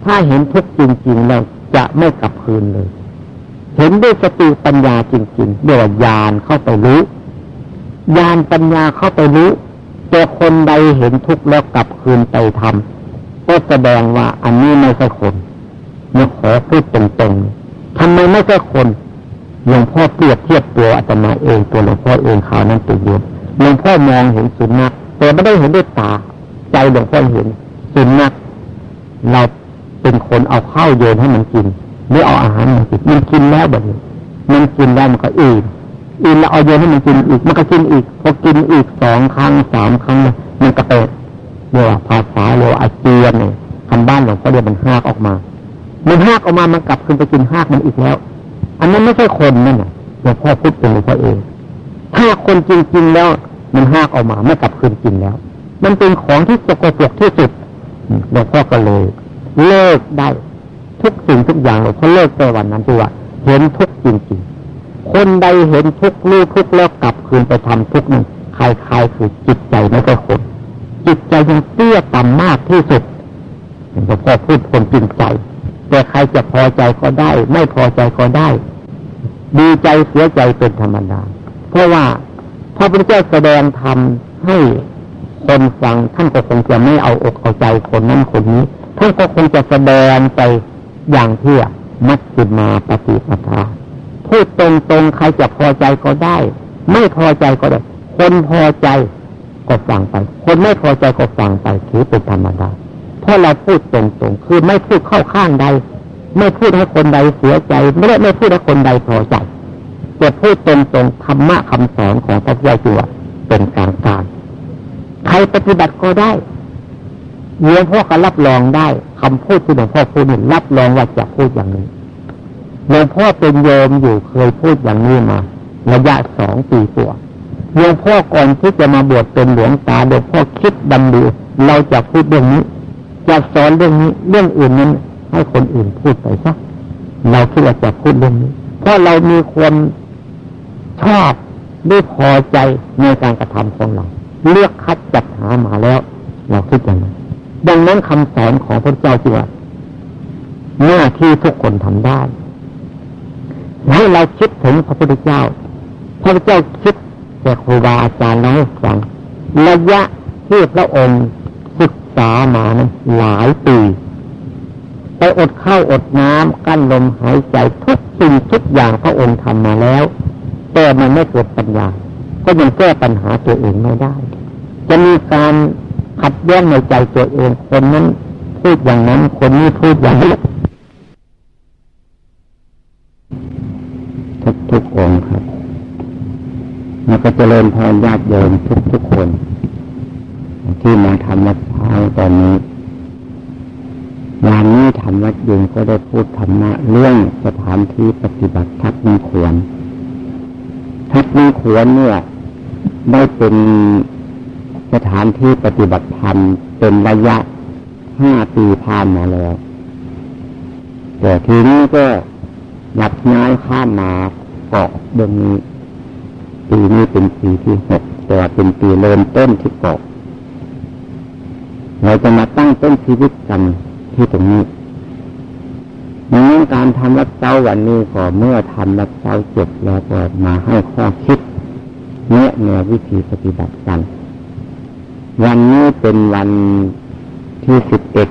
S1: ถ้าเห็นทุกข์จริงๆแล้วจะไม่กลับคืนเลย เห็นด้วยสติปัญญาจริงๆเรียกว่าญาณเข้าไปรู้ญาณปัญญาเข้าไปรู้แต่คนใดเห็นทุกข์แล้วกลับคืนไปทำก็แสดงว่าอันนี้ไม่ใช่คนเนี่ยขอพูดตรงๆทำไมไม่ใช่คน หลวงพ่อเปรียบเทียบตัวอาตมาเองตัวหลวงพ่อเองขาวนั้นตัวเดียวหลวงพ่อมองเห็นสุนัขแต่ไม่ได้เห็นด้วยตา ใจหลวงพ่อเห็นสุนัขเราเป็นคนเอาข้าวโยนให้มันกินหรือเอาอาหารมันกินมันกินแล้วแบบนี้มันกินแล้วมันก็อิ่มอิ่มแล้วเอาโยนให้มันกินอีกมันก็กินอีกพอกินอีกสองครั้งสามครั้งมันก็เตะเรียกว่าภาษาเรียกว่าอาเจียนเนี่ยคำบ้านหลวงพ่อเรียกมันหากออกมา มันหากออกมามันกลับขึ้นไปกินหากมันอีกแล้ว อันนั้นไม่ใช่คนนั่นหลวงพ่อพูดเป็นหลวงพ่อเอง ถ้าคนจริงๆแล้วมันหากออกมาไม่กลับคืนกินแล้ว มันเป็นของที่สกปรกที่สุดหลวงพ่อก็เลย เลิกได้ทุกสิ่งทุกอย่างเลยเขาเลิกไปวันนั้นที่ว่า เห็นทุกจริงๆ คนใดเห็นทุกรู้ทุกแล้วกลับคืนไปทำทุกนั้นใครๆคือจิตใจไม่ใช่คน จิตใจยังเตี้ยต่ำมากที่สุดหลวงพ่อพูดคนจริงใจแต่ใครจะพอใจก็ได้ ไม่พอใจก็ได้ ดีใจเสียใจเป็นธรรมดา เพราะว่าพระพุทธเจ้าแสดงธรรมให้คนฟังท่านก็คงจะไม่เอาอกเอาใจคนนั้นคนนี้ท่านก็คงจะแสดงไปอย่างที่มัชฌิมาปฏิปทาพูดตรงๆใครจะพอใจก็ได้ ไม่พอใจก็ได้ คนพอใจก็ฟังไป คนไม่พอใจก็ฟังไปถือเป็นธรรมดาเพราะเราพูดตรงๆคือไม่พูดเข้าข้างใด ไม่พูดให้คนใดเสียใจ ไม่ได้ไม่พูดให้คนใดพอใจแต่พูดตรงๆธรรมะคำสอนของพระพุทธเจ้าเป็นกลางกลางใครปฏิบัติก็ได้หลวงพ่อก็รับรองได้คำพูดที่หลวงพ่อพูดนี่รับรองว่าจะพูดอย่างนี้หลวงพ่อเป็นโยมอยู่เคยพูดอย่างนี้มาระยะสองปีกว่าหลวงพ่อก่อนที่จะมาบวชเป็นหลวงตาหลวงพ่อคิดดำดีเราจะพูดเรื่องนี้จะสอนเรื่องนี้เรื่องอื่นนั้น ให้คนอื่นพูดไปซะเราคิดว่าจะพูดเรื่องนี้ เพราะเรามีความชอบด้วยพอใจในการกระทำของเรา เลือกคัดจัดหามาแล้ว เราคิดอย่างนั้นดังนั้นคำสอนของพระเจ้าจีว่าหน้าที่ทุกคนทำได้ให้เราคิดถึงพระพุทธเจ้า พระพุทธเจ้าคิดแต่ครูบาอาจารย์เราให้ฟังระยะที่พระองค์ศึกษามานะหลายปี ไปอดข้าวอดน้ำกั้นลมหายใจทุกสิ่งทุกอย่างพระองค์ทำมาแล้ว แต่มันไม่เกิดปัญญา ก็ยังแก้ปัญหาตัวเองไม่ได้ จะมีการขัดแย้งในใจตัวเองคนนั้นพูดอย่างนั้น คนนี้พูดอย่างนี้ทุกทุกองครับมันก็เจริญพรญาติโยมทุกทุกคน ที่มาทำวัดเช้าตอนนี้ งานนี้ทำวัดเย็นก็ได้พูดธรรมะเรื่องสถานที่ปฏิบัติทักมีควรทักมีควรเนี่ยได้เป็นสถานที่ปฏิบัติธรรมเป็นระยะห้าปีผ่านมาแล้ว แต่ทีนี้ก็หยับย้ายข้ามมาเกาะเรื่องนี้ ปีนี้เป็นปีที่หกแต่เป็นปีเริ่มต้นที่เกาะเราจะมาตั้งต้นชีวิตกัน ที่ตรงนี้นั้การทำรักเจ้าวันนี้ก็เมื่อทำรักเจ้าจบแล้วก็มาให้ข้อคิดแนะแนววิธีปฏิบัติกัน วันนี้เป็นวันที่สิบเอ็ด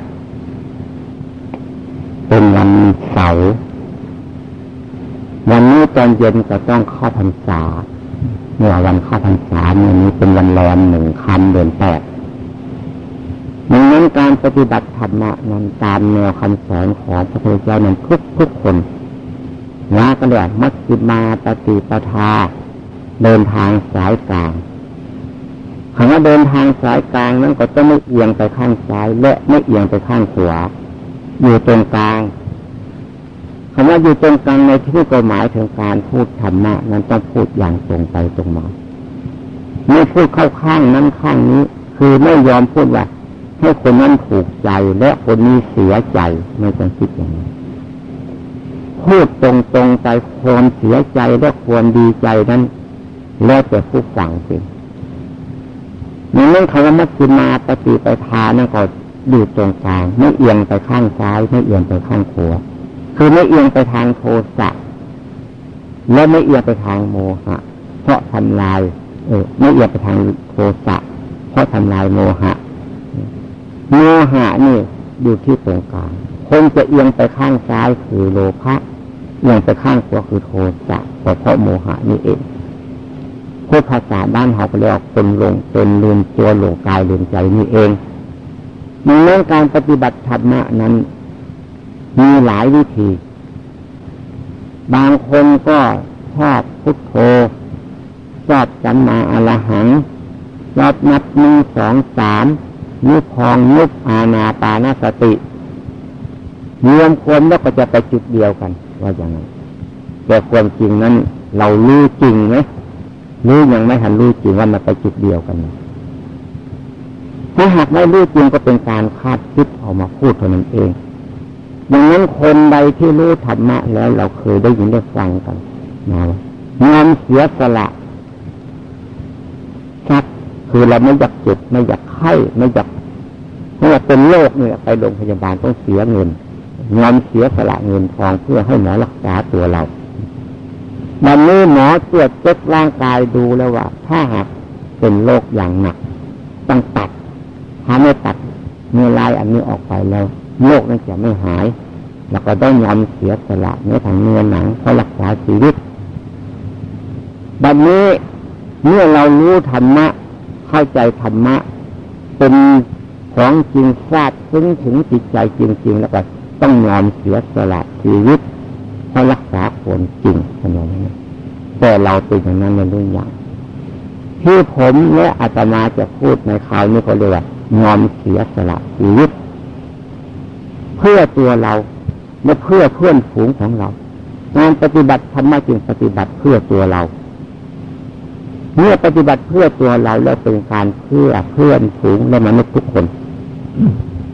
S1: เป็นวันเสาร์วันนี้ตอนเย็นก็ต้องเข้าพรรษาเมื่อวันเข้าพรรษาเมื่อนี้เป็นวันแรมหนึ่งคำเดือนแปด ดังนั้นการปฏิบัติธรรมนั้นตามแนวคำสอนของพระพุทธเจ้านั้นทุกทุกคนว่าก็เรียกมัชฌิมาปฏิปทา เดินทางสายกลางคำว่าเดินทางสายกลางนั้นก็จะไม่เอียงไปข้างซ้าย และไม่เอียงไปข้างขวา อยู่ตรงกลางคำว่าอยู่ตรงกลางในที่ก็หมายถึงการพูดธรรมะนั้นต้องพูดอย่างตรงไปตรงมาไม่พูดเข้าข้างนั้นข้างนี้ คือไม่ยอมพูดว่า ให้คนนั้นถูกใจและคนนี้เสียใจไม่ต้องคิดอย่างนี้พูดตรงๆใจควรเสียใจและควรดีใจนั้น แล้วแต่ผู้ฟังเป็นในเรื่องคำว่ามัชฌิมาปฏิปทานั่นก็อยู่ตรงกลางไม่เอียงไปข้างซ้าย ไม่เอียงไปข้างขวาคือไม่เอียงไปทางโทสะและไม่เอียงไปทางโมหะ เพราะทำลาย เออไม่เอียงไปทางโทสะเพราะทำลายโมหะ โมหะนี่อยู่ที่ตรงกลางคนจะเอียงไปข้างซ้ายคือโลภะเอียงไปข้างขวาคือโทสะแต่เพราะโมหะนี่เองพูดภาษาบ้านเขาเรียกคนลงเป็นลืมตัวหลงกายลืมใจนี่เองในเรื่องการปฏิบัติธรรมะนั้น มีหลายวิธี บางคนก็ชอบพุทโธชอบจัมมาอรหังชอบนับหนึ่งสองสาม นุพองนุบอาณาปานสติรวมคนแล้วก็จะไปจุดเดียวกัน ว่าอย่างไรแต่ความจริงนั้น เรารู้จริงไหมรู้ยังไม่ทันรู้จริงว่ามันไปจุดเดียวกันถ้าหากไม่รู้จริงก็เป็นการคาดคิดออกมาพูดเท่านั้นเองดังนั้นคนใดที่รู้ธรรมะแล้วเราเคยได้ยินได้ฟังกันนะงานเสียสละ คือเราไม่อยากเจ็บไม่อยากไข้ไม่อยากเพราะว่าเป็นโรคเนี่ยไปโรงพยาบาลต้องเสียเงินงอนเสียสละเงินทองเพื่อให้หมอรักษาตัวเราวันนี้หมอตรวจเช็คร่างกายดูแล้วว่า ถ้าหากเป็นโรคอย่างหนักต้องตัดถ้าไม่ตัดเมื่อลายอันนี้ออกไปแล้วโรคนั้นจะไม่หาย แล้วก็ต้องยอมเสียสละเนื้อทางเนื้อหนังเพราะรักษาชีวิตบัดนี้เมื่อเรารู้ธรรมะ เข้าใจธรรมะ เป็นของจริงทราบซึ้งถึงจิตใจจริง ๆ แล้วก็ต้องยอมเสียสละชีวิตเพราะรักษาคนจริงขนาดนี้แต่เราเป็นอย่างนั้นในเรื่องอย่างที่ผมและอาตมาจะพูดในคราวนี้ก็เลยว่ายอมเสียสละชีวิต เพื่อตัวเราและเพื่อเพื่อนฝูงของเรา งานปฏิบัติธรรมะจึงปฏิบัติเพื่อตัวเรา เมื่อปฏิบัติเพื่อตัวเราแล้วเป็นการเพื่อเพื่อนฝูงและมนุษย์ทุกคน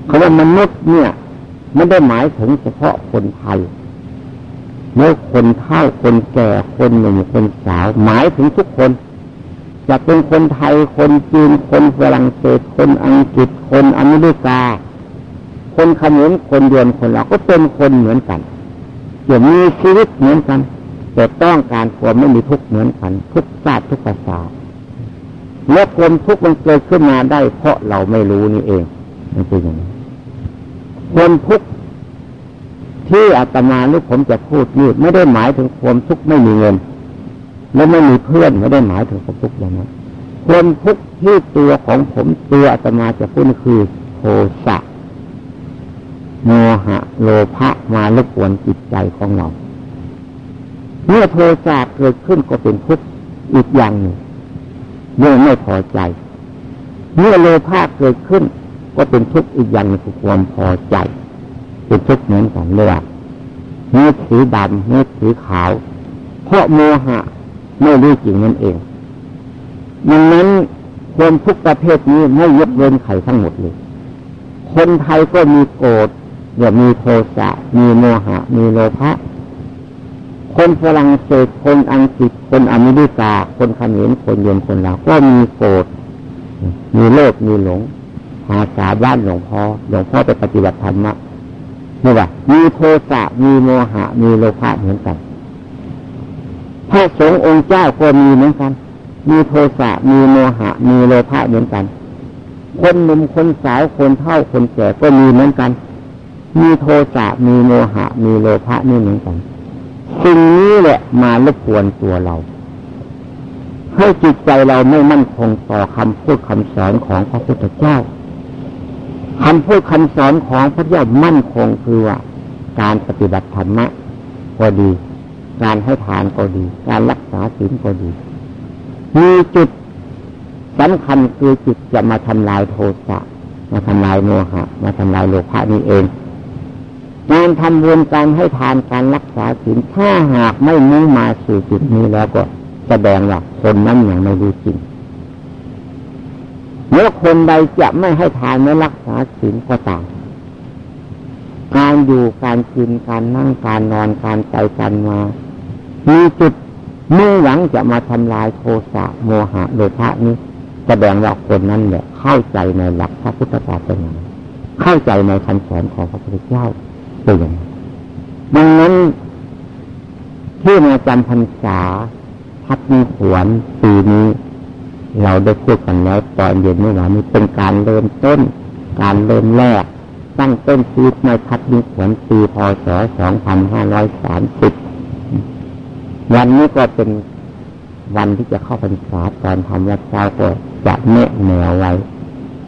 S1: คำว่ามนุษย์เนี่ยไม่ได้หมายถึงเฉพาะคนไทยเมื่อคนเฒ่าคนแก่คนหนุ่มคนสาว หมายถึงทุกคนจะเป็นคนไทยคนจีนคนฝรั่งเศส คนอังกฤษคนอเมริกา คนขมิ้นคนเดือนคนเราก็เป็นคนเหมือนกันเดี๋ยวมีชีวิตเหมือนกัน แต่ต้องการความไม่มีทุกข์เหมือนกัน ทุกชาติทุกภาษาและความทุกข์มันเกิดขึ้นมาได้ เพราะเราไม่รู้นี่เองมันเป็นอย่างนี้ความทุกข์ที่อาตมาหรือผมจะพูดนี่ไม่ได้หมายถึงความทุกข์ไม่มีเงิน และไม่มีเพื่อนไม่ได้หมายถึงความทุกข์อย่างนั้นความทุกข์ที่ตัวของผมตัวอาตมาจะพูดคือโทสะโมหะ โลภะมาลบกวนจิตใจของเรา เมื่อโทสะเกิดขึ้นก็เป็นทุกข์อีกอย่างหนึ่งเมื่อไม่พอใจ เมื่อโลภะเกิดขึ้น ก็เป็นทุกข์อีกอย่างหนึ่งคือความพอใจ เป็นทุกข์เหมือนกันเลยเมื่อถือดำเมื่อถือขาว เพราะโมหะไม่รู้จริงนั่นเองดังนั้นความทุกข์ประเภทนี้ไม่ยกเว้นใครทั้งหมดเลย คนไทยก็มีโกรธเดี๋ยวมีโทสะ มีโมหะ มีโลภะ คนฝรั่งเศสคนอังกฤษคนอเมริกา คนเขมรคนเยนคนลาวก็มีโกรธมีโลภมีหลงหาสาบ้านหลวงพ่อหลวงพ่อไปปฏิบัติธรรมะนี่ว่ามีโทสะมีโมหะ มีโลภะเหมือนกันพระสงฆ์องค์เจ้าก็มีเหมือนกัน มีโทสะมีโมหะ มีโลภะเหมือนกัน คนหนุ่มคนสาวคนเฒ่าคนแก่ก็มีเหมือนกัน มีโทสะมีโมหะ มีโลภะนี่เหมือนกัน สิ่งนี้แหละมารบกวนตัวเรา ให้จิตใจเราไม่มั่นคงต่อคำพูดคำสอนของพระพุทธเจ้าคำพูดคำสอนของพระเจ้ามั่นคงคือว่าการปฏิบัติธรรมะก็ดี การให้ทานก็ดี การรักษาศีลก็ดี มีจุดสำคัญคือจิตจะมาทำลายโทสะมาทำลายโมหะ มาทำลายโลภะนี่เอง การทำบุญการให้ทานการรักษาศีลถ้าหากไม่มุ่งมาสู่จุดนี้แล้วก็แสดงว่าคนนั้นยังไม่รู้จริงเมื่อคนใดจะไม่ให้ทานไม่รักษาศีลก็ตามการอยู่การกินการนั่งการนอนการไปการมามีจุดมุ่งหวังจะมาทำลายโทสะโมหะโลภะนี้ แสดงว่าคนนั้นเนี่ยเข้าใจในหลักพระพุทธศาสนาเข้าใจในคำสอนของพระพุทธเจ้า เป็นอย่างดังนั้นที่มาจำพรรษาพัดมีขวนปีนี้ เราได้พูดกันแล้วตอนเย็นเมื่อวานนี้เป็นการเริ่มต้น การเริ่มแรก ตั้งต้นชีวิตในพัดมีขวนปีพศ 2530 วันนี้ก็เป็นวันที่จะเข้าพรรษาตอนทำวัดเช้าก็จะเนะแนวไว้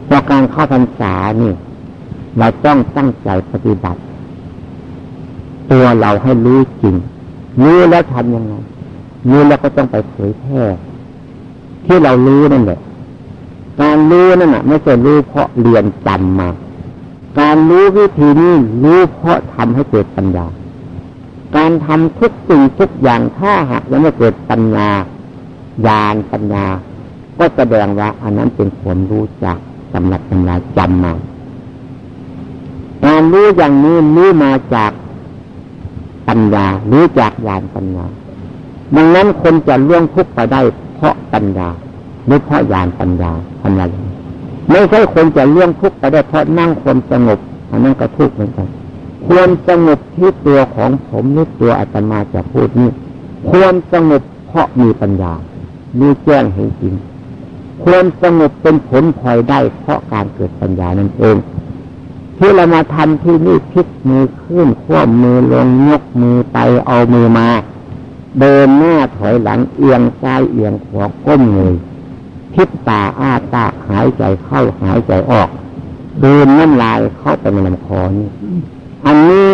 S1: เพราะการเข้าพรรษานี่ เราต้องตั้งใจปฏิบัติ ตัวเราให้รู้จริงรู้แล้วทำยังไงรู้แล้วก็ต้องไปเผยแพร่ที่เรารู้นั่นแหละการรู้นั่นน่ะ ไม่ใช่รู้เพราะเรียนจำมา การรู้วิธีนี้รู้เพราะทำให้เกิดปัญญา การทำทุกสิ่งทุกอย่างถ้าหากยังไม่เกิดปัญญาญาณปัญญา ก็แสดงว่าอันนั้นเป็นความรู้จากสำหรับปัญญาจำมาการรู้อย่างนี้รู้มาจาก ปัญญารู้จากญาณปัญญา ดังนั้นคนจะล่วงทุกข์ไปได้เพราะปัญญาหรือเพราะญาณปัญญาปัญญาไม่ใช่คนจะล่วงทุกข์ไปได้เพราะนั่งความสงบอันนั้นก็ทุกข์เหมือนกันควรสงบที่ตัวของผมนี่ตัวอาตมาจะพูดนี่ควรสงบเพราะมีปัญญามีแจ้งเห็นจริงควรสงบเป็นผลพลอยได้เพราะการเกิดปัญญานั่นเอง ที่เรามาทำที่นี่พลิกมือขึ้นคว่ำมือลงยกมือไปเอามือมา เดินหน้าถอยหลังเอียงซ้ายเอียงขวาก้มเงยพิษตาอ้าตาหายใจเข้าหายใจออกเดินน้ำลายเข้าไปในลำคอนี่อันนี้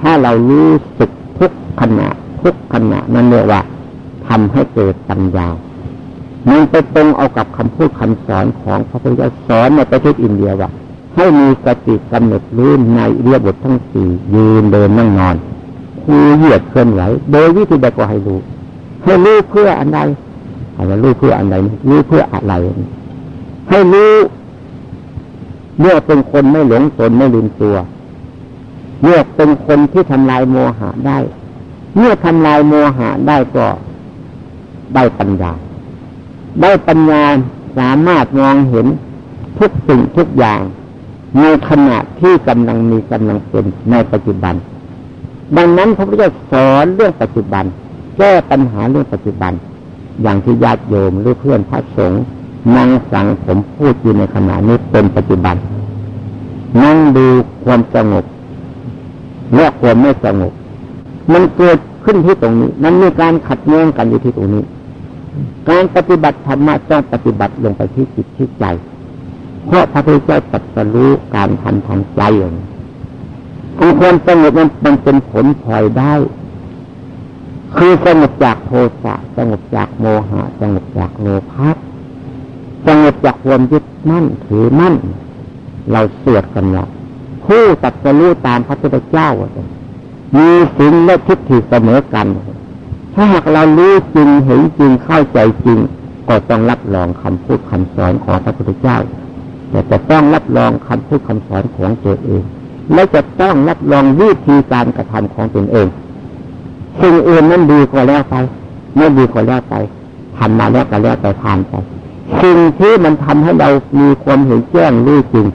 S1: ถ้าเรารู้สึกทุกขณะทุกขณะนั่นเรียกว่าทำให้เกิดปัญญามันไปตรงเอากับคำพูดคำสอนของพระพุทธเจ้าสอนในประเทศอินเดียว่า ให้มีสติกำหนดรู้ในเรียบททั้งสี่ยืนเดินนั่งนอนคูเหยียดเคลื่อนไหวโดยวิธีใดก็ให้รู้ให้รู้เพื่ออันใดให้รู้เพื่ออันใดรู้เพื่ออะไร ให้รู้เมื่อเป็นคนไม่หลงตนไม่ลืมตัว เมื่อเป็นคนที่ทำลายโมหะได้ เมื่อทำลายโมหะได้ก็ได้ปัญญา ได้ปัญญาสามารถมองเห็นทุกสิ่งทุกอย่าง ในขณะที่กำลังมีกำลังเป็นในปัจจุบัน ดังนั้นพระพุทธเจ้าสอนเรื่องปัจจุบัน แก้ปัญหาเรื่องปัจจุบัน อย่างที่ญาติโยมหรือเพื่อนพระสงฆ์นั่งฟังผมพูดอยู่ในขณะนี้เป็นปัจจุบัน นั่งดูความสงบและความไม่สงบ มันเกิดขึ้นที่ตรงนี้ มันมีการขัดแย้งกันอยู่ที่ตรงนี้ การปฏิบัติธรรมะต้องปฏิบัติลงไปที่จิตที่ใจ เพราะพระพุทธเจ้าตรัสรู้การทำทางใจเองความสงบมันมันเป็นผลพลอยได้ คือสงบจากโทสะสงบจากโมหะสงบจากโลภะสงบจากความยึดมั่นถือมั่น เราเสือดกันละผู้ตัดสรู้ตามพระพุทธเจ้า มีสิ่งและทิฏฐิเสมอกัน ถ้าหากเรารู้จริงเห็นจริงเข้าใจจริง ก็ต้องรับรองคำพูดคำสอนของพระพุทธเจ้า จะต้องรับรองคำพูดคำสอนของตัวเอง และจะต้องรับรองวิธีการกระทำของตนเองสิ่งอื่นนั้นดีกว่าแล้วไปไม่ดีกว่าแล้วไปทำมาแล้วก็แล้วไปทานไปสิ่งที่มันทำให้เรามีความเห็นแจ้งรู้จริง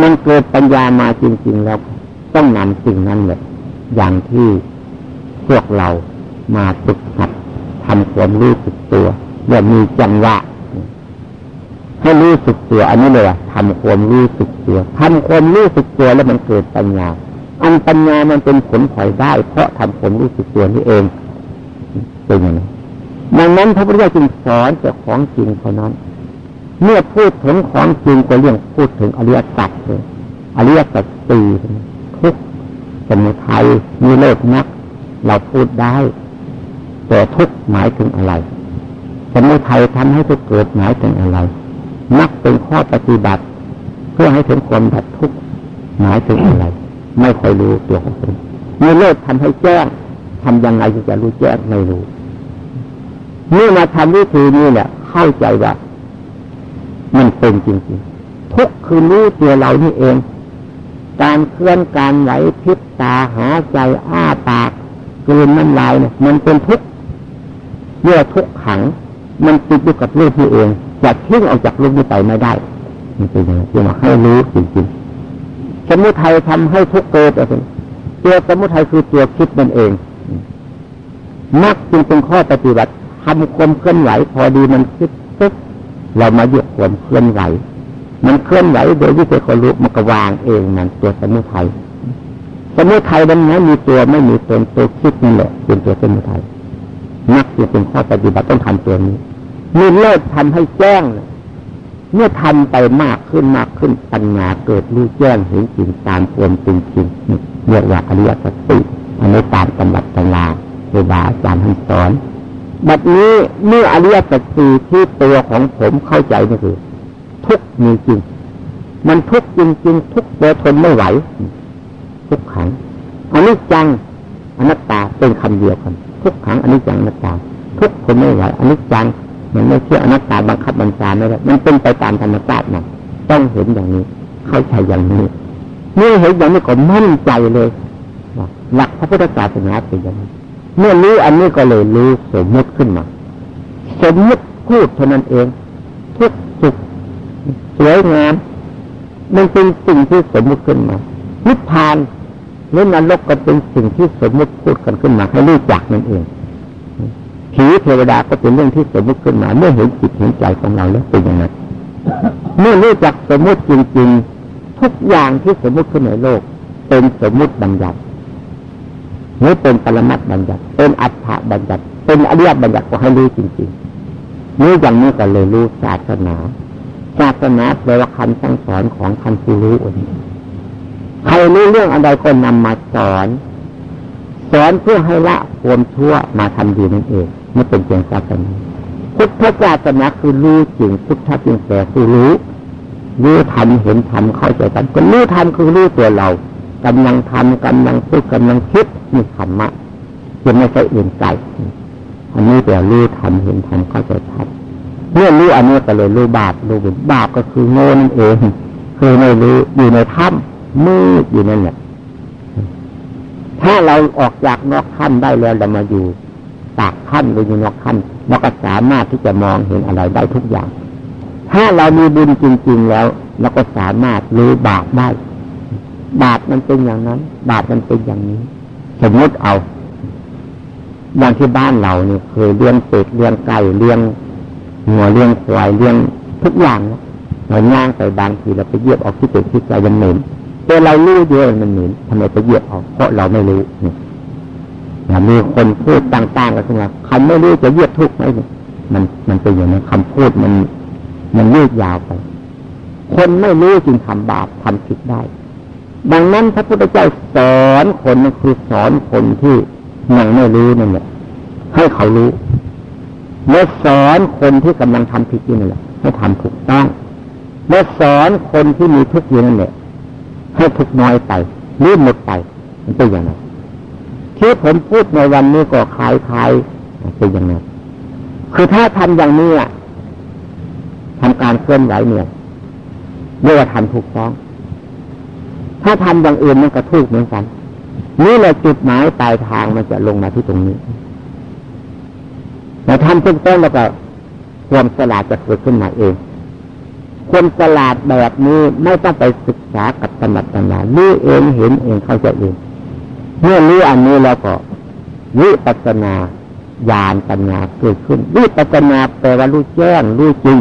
S1: มันเกิดปัญญามาจริง ๆ แล้วต้องนำสิ่งนั้นเลยอย่างที่พวกเรามาฝึกหัดทำความรู้สึกตัวเมื่อมีจังหวะ ให้รู้สึกตัว อันนี้เลยทำความรู้สึกตัวทำความรู้สึกตัวแล้วมันเกิดปัญญา อันปัญญามันเป็นผลถอยได้ เพราะทำความรู้สึกตัวนี่เองเป็นอย่างนี้ดังนั้นพระพุทธเจ้าจึงสอนแต่ของจริงเท่านั้น เมื่อพูดถึงของจริงก็เรื่องพูดถึงอริยสัจเลยอริยสัจสี่ทุกสมุทัยมีโลกนัก เราพูดได้ แต่ทุกหมายถึงอะไร สมุทัยทำให้ทุกเกิดหมายถึงอะไร นักเป็นข้อปฏิบัติ เพื่อให้ถึงความดับทุกข์หมายถึงอะไร ไม่ค่อยรู้ตัวของตนมีโลกทำให้แจ้งทำยังไงจึงจะรู้แจ้งไม่รู้เมื่อมาทำวิธีนี้เนี่ยเข้าใจว่ามันเป็นจริงๆ ทุกคือรู้ตัวเรานี่เอง การเคลื่อนการไหวพิษตาหาใจอ้าปากกลืนน้ำลายเนี่ยมันเป็นทุกข์เมื่อทุกขัง มันติดอยู่กับรูปนี่เอง จะทิ้งออกจากรูปนี้ไปไม่ได้มันเป็นอย่างนี้ให้รู้จริงๆสมุทัยทำให้ทุกเกิดอะไรตัวสมุทัยคือตัวคิดนั่นเองนักจึงเป็นข้อปฏิบัติทำความเคลื่อนไหว พอดีมันคิดปึ๊บเรามาหยุดความเคลื่อนไหว มันเคลื่อนไหวโดยวิเศษคนรู้มันก็วางเองมันตัวสมุทัยสมุทัยดังนั้นมีตัวไม่มีตนตัวคิดนี่แหละเป็นตัวสมุทัยนักจะเป็นข้อปฏิบัติต้องทำตัวนี้ มีเลิกทำให้แจ้งเมื่อทำไปมากขึ้นมากขึ้นปัญญาเกิดรู้แจ้งเห็นจริงตามความเป็นจริงเรียกว่าอริยสัจสี่อันนี้ตามตำรับตำราครูบาอาจารย์ท่านสอนบัดนี้เมื่ออริยสัจสี่ที่ตัวของผมเข้าใจนี่คือ ทุกมีจริง มันทุกจริงๆทุกโดยทนไม่ไหว ทุกขังอันนี้จังอนัตตาเป็นคำเดียวกัน ทุกขังอันนี้จังอนัตตา ทุกคนไม่ไหวอันนี้จัง มันไม่เชื่ออนัตตาบังคับบัญชาไม่ได้มันเป็นไปตามธรรมชาตินต้องเห็นอย่างนี้ เข้าใจอย่างนี้เมื่อเห็นอย่างนี้ก็มั่นใจเลยหลักพระพุทธศาสนาเป็นอย่างนี้เมื่อรู้อันนี้ก็เลยรู้สมมติขึ้นมา สมมติพูดเท่านั้นเอง ทุกสุขสวยงามมันเป็นสิ่งที่สมมติขึ้นมานิพพานหรือนรกก็เป็นสิ่งที่สมมติพูดกันขึ้นมาให้รู้จักนั่นเอง ผีเทวดาก็เป็นเรื่องที่สมมติขึ้นมา เมื่อเห็นจิตเห็นใจของเราแล้วเป็นอย่างนั้นเมื่อรู้จักสมมติจริง ๆ ทุกอย่างที่สมมติขึ้นในโลก เป็นสมมติบัญญัตินี่เป็นปรมัตบัญญัติ เป็นอัฏฐบัญญัติ เป็นอริยบัญญัติก็ให้รู้จริงๆนี่อย่างนี้ก็เลยรู้ศาสนาศาสนาแปลว่าคำสั่งสอนของท่านผู้รู้นี้ใครรู้เรื่องอะไรก็นำมาสอน สอนเพื่อให้ละความชั่วมาทำดีนั่นเอง นี่เป็นเพียงศาสนาพุทธศาสนาคือรู้จริงพุทธจริงแต่คือรู้รู้ทำเห็นทำเข้าใจกันก็รู้ทำคือรู้ตัวเรากำลังทำกำลังพูดกำลังคิดนี่ธรรมะจะไม่ใช่อื่นไกลอันนี้แต่รู้ทำเห็นทำเข้าใจทัดเมื่อรู้อันนี้ก็เลยรู้บาปรู้บุญบาปก็คือโง่นั่นเองคือไม่รู้อยู่ในถ้ำมืดอยู่นั่นแหละถ้าเราออกจากนอกถ้ำได้แล้วเรามาอยู่ ตากถ้ำหรือยู่นอกถ้ำเราก็สามารถที่จะมองเห็นอะไรได้ทุกอย่าง ถ้าเรามีบุญจริง ๆ แล้วเราก็สามารถรู้บาปได้ บาปมันเป็นอย่างนั้น บาปมันเป็นอย่างนี้ สมมติเอาอย่างที่บ้านเราเนี่ยเคยเลี้ยงเป็ดเลี้ยงไก่เลี้ยงหัวเลี้ยงควายเลี้ยงทุกอย่างนะเราย่างไปบางทีเราไปเยียบออกที่เป็ดที่ไก่ยังเหม็นแต่เรารู้เยอะมันเหม็นทำไมไปเยียบออกเพราะเราไม่รู้เนี่ย มีคนพูดต่างๆกันขึ้นมาครไม่รู้จะเยียบทุกข์ไหมมันมันเป็นอย่างนั้นคำพูดมัน มันยืดยาวไป คนไม่รู้จึงทำบาปทำผิดได้ ดังนั้นพระพุทธเจ้าสอนคนคือสอนคนที่ยังไม่รู้นั่นแหละให้เขารู้และสอนคนที่กำลังทำผิดอยู่นั่นแหละให้ทำถูกต้องและสอนคนที่มีทุกข์อยู่นั่นแหละให้ทุกข์น้อยไปรีบหมดไป มันเป็นอย่างไร ที่ผมพูดในวันนี้ก็คล้ายๆเป็นอย่างไรคือถ้าทำอย่างนี้ทำการเคลื่อนไหวเนี่ยเรียกว่าทำถูกต้อง ถ้าทำอย่างอื่นมันก็ถูกเหมือนกัน นี่แหละจุดหมายปลายทางมันจะลงมาที่ตรงนี้เราทำถูกต้องแล้วก็ความสลาดจะเกิดขึ้นมาเองความสลาดแบบนี้ไม่ต้องไปศึกษากับตำนักตำนานี่เองเห็นเองเข้าใจเอง เมื่อรู้อันนี้แล้วก็วิปัสนาญาณปัญญาเกิดขึ้นวิปัสนาแปลว่ารู้แจ้งรู้จริง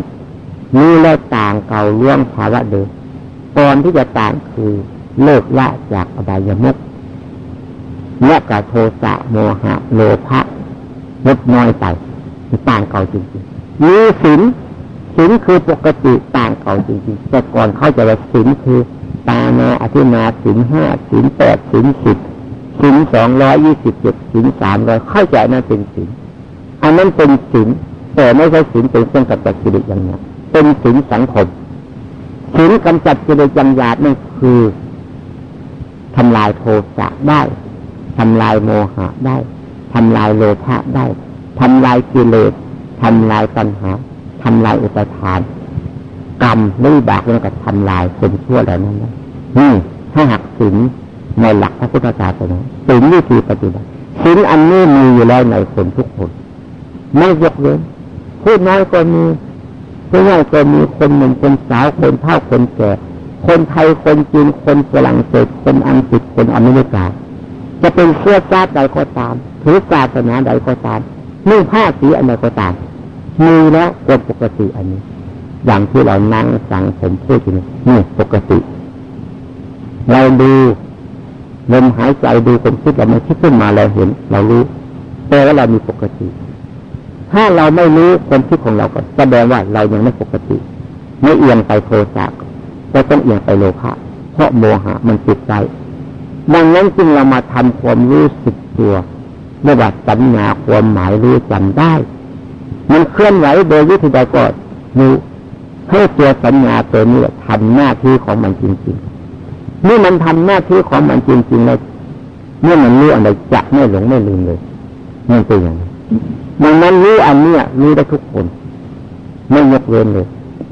S1: รู้แล้วต่างเก่าล่วงภาวะเดิมก่อนที่จะต่างคือเลิกละจากอบายมุกและกับโทสะโมหะโลภะลดน้อยไปต่างเก่าจริงๆมีศีลศีลคือปกติต่างเก่าจริงๆแต่ก่อนเข้าใจว่าศีลคือตานาอธินาศีลห้าศีลแปดศีลสิบ ศีลสองร้อยยี่สิบเจ็ดศีลสามร้อยเข้าใจนั่นเป็นศีลอันนั้นเป็นศีลแต่ไม่ใช่ศีลเป็นเครื่องกับจัดกิเลสอย่างนี้เป็นศีลสังคมศีลกำจัดกิเลสยังหยาบนั่นคือทำลายโทสะได้ทำลายโมหะได้ทำลายโลภะได้ทำลายกิเลสทำลายปัญหาทำลายอุปทาน กรรมไม่บากแล้วก็ทำลายคนชั่วแล้วนั้นนี่ถ้าหักศีล ในหลักพระพุทธศาสนาศีลวิธีปฏิบัติศีลอันนี้มีอยู่แล้วในคนทุกคน ไม่ยกเว้นพูดน้อยก็มีผู้ใหญ่ก็มีคนหนุ่มคนสาวคนเฒ่าคนแก่ คนไทยคนจีนคนฝรั่งเศสคนอังกฤษคนอเมริกา จะเป็นเสื้อชาติใดก็ตามถือศาสนาใดก็ตามนุ่งผ้าสีอันใดก็ตามมีแล้วกฎปกติอันนี้ อย่างที่เรานั่งสังผมพูดอยู่นี่ปกติ เราดู ลมหายใจดูความคิดเราไม่คิดขึ้นมาเราเห็น เรารู้แต่ว่าเรามีปกติ ถ้าเราไม่รู้ความคิดของเราก็แสดงว่าเรายังไม่ปกติ ไม่เอียงไปโทสะก็ต้องเอียงไปโลภะเพราะโมหะมันติดใจดังนั้นจึงเรามาทำความรู้สึกตัวเรียกว่าสัญญาความหมายรู้จำได้ มันเคลื่อนไหวโดยวิธีใดก็รู้ให้ตัวสัญญาตัวนี้ทำหน้าที่ของมันจริงๆ เมื่อมันทำหน้าที่ของมันจริงๆแล้วเมื่อมันรู้อะไรจะไม่หลงไม่ลืมเลยนี่เป็นอย่างนี้ดังนั้นรู้อันเนี้ยรู้ได้ทุกคนไม่ยกเว้นเลย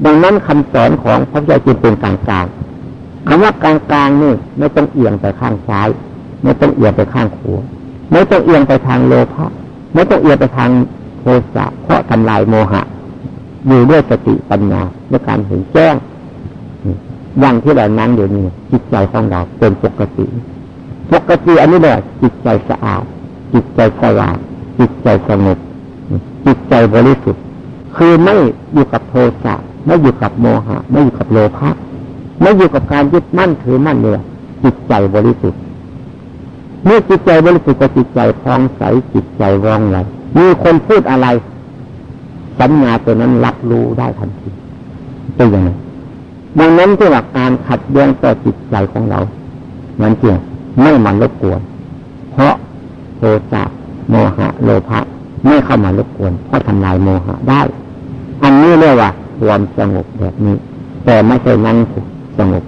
S1: ดังนั้นคำสอนของพระเจ้าจึงเป็นกลางกลางคำว่ากลางกลางนี่ไม่ต้องเอียงไปข้างซ้าย ไม่ต้องเอียงไปข้างขวาไม่ต้องเอียงไปทางโลภะไม่ต้องเอียงไปทางโทสะเพราะทำลายโมหะ อยู่ด้วยสติปัญญาด้วยการเห็นแจ้ง อย่างที่เรานั่งอยู่นี่จิตใจของเราเป็นปกติ ปกติอันนี้เลยจิตใจสะอาด จิตใจสว่างจิตใจสงบจิตใจบริสุทธิ์ คือไม่อยู่กับโทสะไม่อยู่กับโมหะ ไม่อยู่กับโลภะไม่อยู่กับการยึดมั่นถือมั่นเนี่ยจิตใจบริสุทธิ์เมื่อจิตใจบริสุทธิ์กับจิตใจพองใสจิตใจว่องไวมีคนพูดอะไรสัญญาตัวนั้นรับรู้ได้ทันทีเป็นยังไง ดังนั้นที่ว่าการขัดแย้งต่อจิตใจของเรานั้นเจียงไม่มันรบกวน เพราะโทสะโมหะโลภะไม่เข้ามารบกวน เพราะทำลายโมหะได้ อันนี้เรียกว่าความสงบแบบนี้ แต่ไม่ใช่นั่งสงบ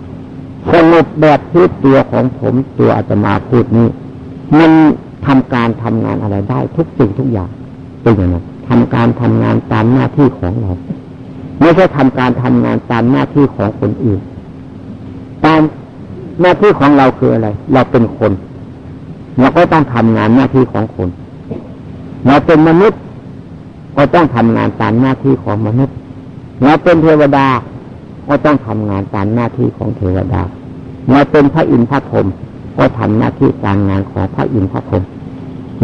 S1: สงบแบบที่ตัวของผมตัวอาตมาพูดนี้มันทำการทำงานอะไรได้ทุกสิ่งทุกอย่างเป็นอย่างนั้นทำการทำงานตามหน้าที่ของเรา ไม่ใช่ทำการทำงานตามหน้าที่ของคนอื่น ตามหน้าที่ของเราคืออะไร เราเป็นคนเราก็ต้องทำงานหน้าที่ของคน เราเป็นมนุษย์ ก็ต้องทำงานตามหน้าที่ของมนุษย์ เราเป็นเทวดา ก็ต้องทำงานตามหน้าที่ของเทวดา เราเป็นพระอินทร์พระพรหมก็ทำหน้าที่การงานของพระอินทร์พระพรหม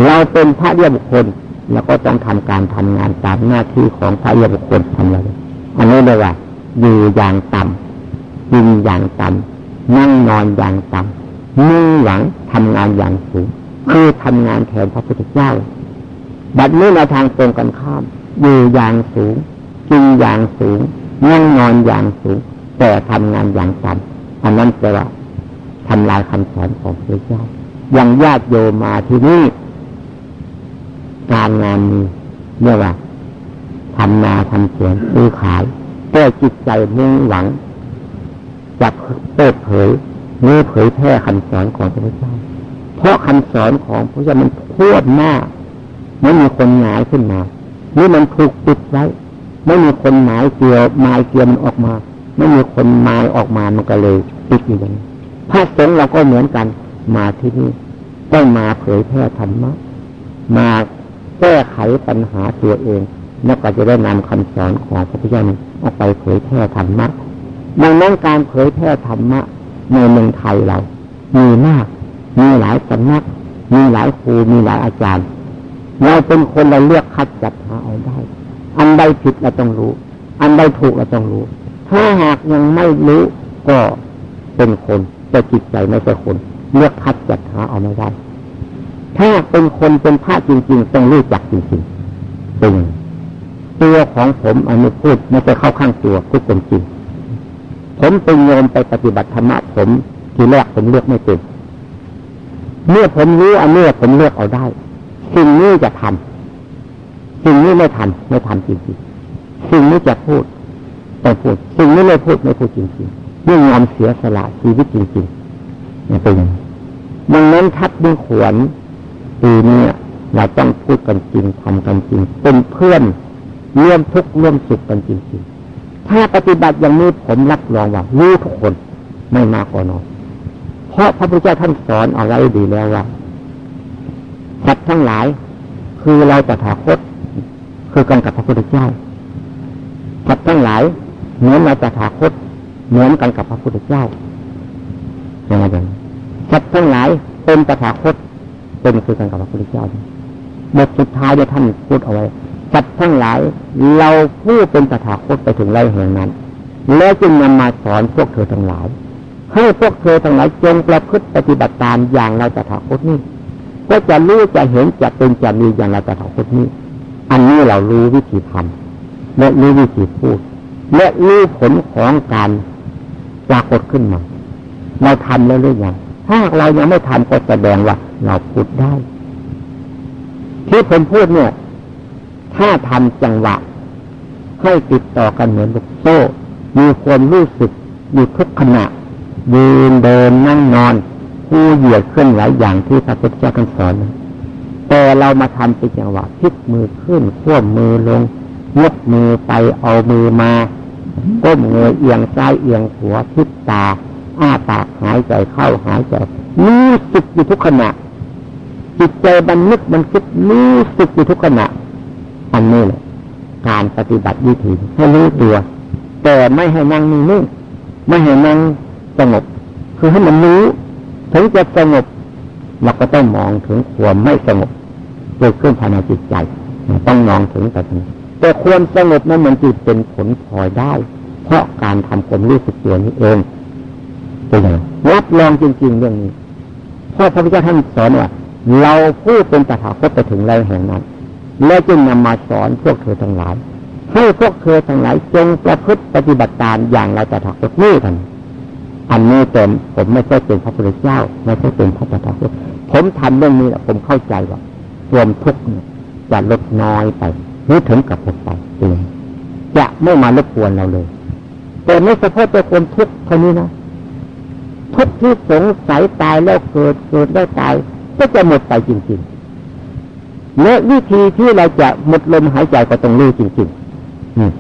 S1: เราเป็นพระเรียบุคคล แล้วก็ต้องทำการทำงานตามหน้าที่ของพระเรียบุคคลทำอะไร อันนี้เลยว่าอยู่อย่างต่ำยินอย่างต่ำนั่งนอนอย่างต่ำมุ่งหวังทำงานอย่างสูงคือทำงานแทนพระพุทธเจ้า บัดนี้ในทางตรงกันข้าม อยู่อย่างสูง กินอย่างสูง นั่งนอนอย่างสูง แต่ทำงานอย่างต่ำอันนั้นแปลว่าทำลายคำสอนของพระเจ้า อย่างญาติโยมมาที่นี่การงานมีเรียกว่า ทำนาทำสวนซื้อขายแต่จิตใจมุ่งหวังจะเปิดเผยมือเผยแพร่คำสอนของพระพุทธเจ้า เพราะคำสอนของพระเจ้ามันพูดหน้าไม่มีคนหงายขึ้นมานี่มันถูกปิดไว้ ไม่มีคนหมายเกี่ยวหมายเกี่ยวมันออกมา ไม่มีคนหมายออกมามันก็เลยปิดอย่างนี้พระสงฆ์เราก็เหมือนกัน มาที่นี่ต้องมาเผยแพร่ธรรมะมาแก้ไขปัญหาตัวเอง แล้วก็จะได้นำคำสอนของพระพุทธเจ้าออกไปเผยแพร่ธรรมะดังนั้นการเผยแพร่ธรรมะในเมืองไทยเรา มีมาก มีหลายสำนัก มีหลายครูมีหลายอาจารย์ เราเป็นคนเราเลือกคัดจัดหาเอาได้ อันใดผิดเราต้องรู้ อันใดถูกเราต้องรู้ ถ้าหากยังไม่รู้ก็เป็นคนแต่จิตใจไม่ใช่คน เลือกคัดจัดหาเอาไม่ได้ ถ้าเป็นคนเป็นพระจริง ๆ ต้องรู้จักจริงๆเป็น ตัวของผมอันนี้พูดไม่ใช่เข้าข้างตัวพูดเป็นจริงผมเป็นโยมไปปฏิบัติธรรมะผมทีแรกผมเลือกไม่เป็นเมื่อผมรู้อันนี้ผมเลือกเอาได้ สิ่งนี้จะทำสิ่งนี้ไม่ทำไม่ทำจริงๆสิ่งนี้จะพูดต้องพูด สิ่งนี้ไม่พูดไม่พูดจริงๆนี่ยอมเสียสละชีวิตจริงๆนี่เป็นดังนั้นทัดด้วยขวนปีนี้เราต้องพูดกันจริงทำกันจริงเป็นเพื่อน ร่วมทุกข์ร่วมสุขกันจริงๆ ถ้าปฏิบัติอย่างนี้ผมรับรองว่ารู้ทุกคนไม่มากกว่าน้อยเพราะพระพุทธเจ้าท่านสอนเอาไว้ดีแล้วว่าสัตว์ทั้งหลาย คือเราตถาคต คือกันกับพระพุทธเจ้าสัตว์ทั้งหลายเหมือนเราตถาคตเหมือนกันกับพระพุทธเจ้าอย่างไรสัตว์ทั้งหลายเป็นตถาคตเป็นคือกันกับพระพุทธเจ้าบทสุดท้ายที่ท่านพูดเอาไว้ สัตว์ทั้งหลาย เราผู้เป็นตถาคตไปถึงไรแห่งนั้น แล้วจึงนำมาสอนพวกเธอทั้งหลาย ให้พวกเธอทั้งหลายจงประพฤติปฏิบัติตามอย่างเราตถาคตนี้ก็จะรู้จะเห็นจะเป็นจะมีอย่างเราตถาคตนี้ อันนี้เรารู้วิธีทำและรู้วิธีพูด และรู้ผลของการปรากฏขึ้นมา เราทำแล้วหรือยังถ้าเรายังไม่ทำก็แสดงว่าเราพูดได้ ที่ผมพูดเนี่ย ถ้าทำจังหวะ ให้ติดต่อกันเหมือนลูกโซ่ มีความรู้สึกอยู่ทุกขณะยืนเดินนั่งนอนผู้เหยียดเคลื่อนไหวอย่างที่พระพุทธเจ้าท่านสอน แต่เรามาทำเป็นจังหวะพลิกมือขึ้นขั้วมือลงยกมือไปเอามือมาก้มเงยเอียงซ้ายเอียงหัวพิษตา อ้าปากหายใจเข้าหายใจรู้สึกอยู่ทุกขณะจิตใจบันนึกมันคิดรู้สึกอยู่ทุกขณะ อันนี้แหละการปฏิบัติวิธีให้รู้ตัว แต่ไม่ให้นั่งนิ่งไม่ให้นั่งสงบ คือให้มันรู้ถึงจะสงบเราก็ต้องมองถึงความไม่สงบเกิดขึ้นภายในจิตใจ ต้องมองถึงแต่นี้แต่ความสงบนั้นมันจิตเป็นผลพลอยได้ เพราะการทำความรู้สึกตัวนี้เองเป็นไงรับรองจริง ๆ เรื่องนี้เพราะพระพุทธเจ้าท่านสอนว่าเราผู้เป็นตถาคตไปถึงไรแห่งนั้น แล้วจึงนำมาสอนพวกเธอทั้งหลาย ให้พวกเธอทั้งหลายจงประพฤติปฏิบัติตามอย่างเราจะถักนี่ทันอันนี้เป็นผมไม่ใช่เป็นพระพุทธเจ้าไม่ใช่เป็นพระตถาคตผมทำเรื่องนี้แหละผมเข้าใจว่าความทุกข์จะลดน้อยไปหรือถึงกับหมดไปเองจะไม่มารบกวนเราเลย แต่ไม่เฉพาะแต่คนทุกข์เท่านี้นะทุกที่สงสัยตายแล้วเกิดเกิดแล้วตาย ก็จะหมดไปจริงๆ และวิธีที่เราจะหมดลมหายใจก็ต้องรู้จริง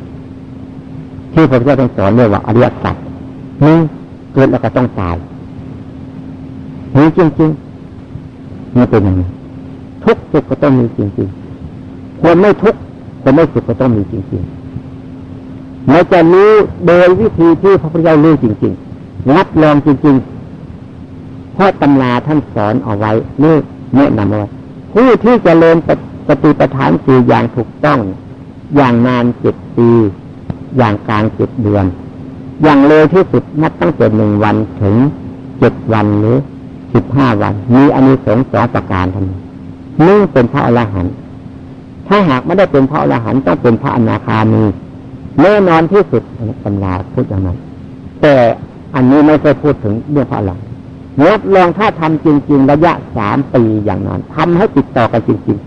S1: ๆที่พระพุทธเจ้าสอนเรียกว่าอริยสัจนี่เกิดแล้วก็ต้องตายนี่จริงๆนี่เป็นอย่างนี้ทุกสุขก็ต้องมีจริงๆควรไม่ทุกควรไม่สุขก็ต้องมีจริงๆเราจะรู้โดยวิธีที่พระพุทธเจ้ารู้จริงๆรับรองจริงๆเพราะตำราท่านสอนเอาไว้นี่แนะนำเอาไว้ ผู้ที่จเจริญปฏิปทานสี่อย่างถูกต้อง อย่างนานเจ็ดปี อย่างกลางเจ็ดเดือน อย่างเร็วที่สุดนับตั้งแต่หนึ่งวันถึงเจ็ดวันหรือสิบห้าวัน มีอนนี้สงสองประการทันี้นึ่งเป็นพระอรหันต์ถ้าหากไม่ได้เป็นพระอรหันต์ต้องเป็นพระอนาคามีแน่นอนที่สุดตำราพูดอย่างนั้นแต่อันนี้ไม่เคยพูดถึงเรื่องพระอรหันต์ รับรองถ้าทำจริง ๆ ระยะสามปีอย่างนั้นทำให้ติดต่อกันจริง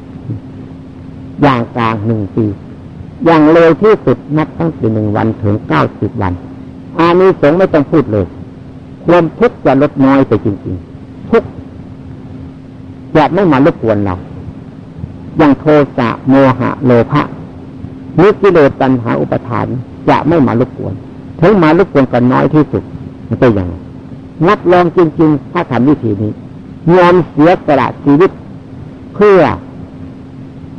S1: ๆ อย่างกลางหนึ่งปี อย่างเร็วที่สุดนับตั้งแต่หนึ่งวันถึงเก้าสิบวัน อานิสงส์ไม่ต้องพูดเลยความทุกข์จะลดน้อยไปจริง ๆ ทุกข์จะไม่มารบกวนเรา อย่างโทสะโมหะโลภะนิกิเลสตัณหาอุปทานจะไม่มารบกวน ถึงมารบกวนกันน้อยที่สุดมันเป็นอย่าง นับลองจริงๆ ถ้าทำวิธีนี้ยอมเสียสละชีวิต เพื่อ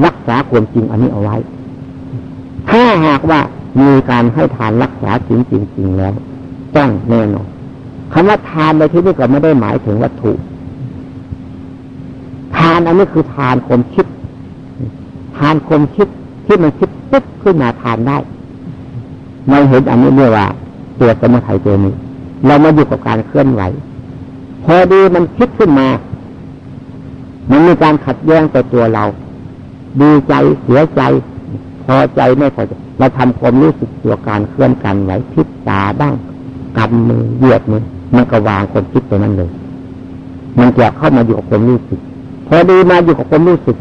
S1: รักษาความจริงอันนี้เอาไว้ ถ้าหากว่ามีการให้ทานรักษาจริงจริงๆแล้วต้องแน่นอนคำว่าทานในที่นี้ก็ไม่ได้หมายถึงวัตถุ ทานอันนี้คือทานความคิด ทานความคิดที่มันคิดปุ๊บขึ้นมาทานได้เราเห็นอันนี้เมื่อว่าตัวสมุทัยตัวนี้ เรามาอยู่กับการเคลื่อนไหว พอดีมันคิดขึ้นมา มันมีการขัดแย้งต่อตัวเรา ดีใจเสียใจ พอใจไม่พอใจเราทำความรู้สึกตัวการเคลื่อนกันไหวพิษตาบ้างกำมือเหยียดมือมันก็วางความคิดตัวนั้นเลย มันจะเข้ามาอยู่กับความรู้สึก พอดีมาอยู่กับความรู้สึก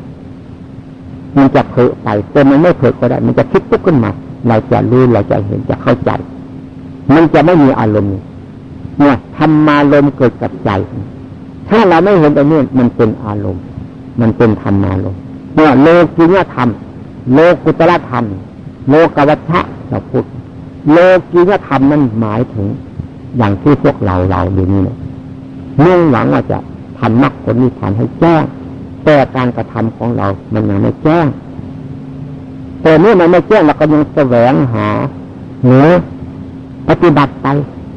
S1: มันจะเผลอไปแต่มันไม่เผลอก็ได้ มันจะคิดปุ๊บขึ้นมา เราจะรู้เราจะเห็นจะเข้าใจ มันจะไม่มีอารมณ์ เนี่ยธรรมารมเกิดกับใจ ถ้าเราไม่เห็นตรงนี้มันเป็นอารมณ์ มันเป็นธรรมารมเนี่ยโลกิยธรรม โลกุตละธรรม โลกวัชชะเราพูดโลกิยธรรมนั้นหมายถึง อย่างที่พวกเราเราอยู่นี่เนี่ยมุ่งหวังว่าจะทำมรรคผลนิพพานให้แจ้งแต่การกระทำของเรา มันยังไม่แจ้ง แต่เมื่อมันไม่แจ้งเราก็ยังแสวงหาหรือปฏิบัติไป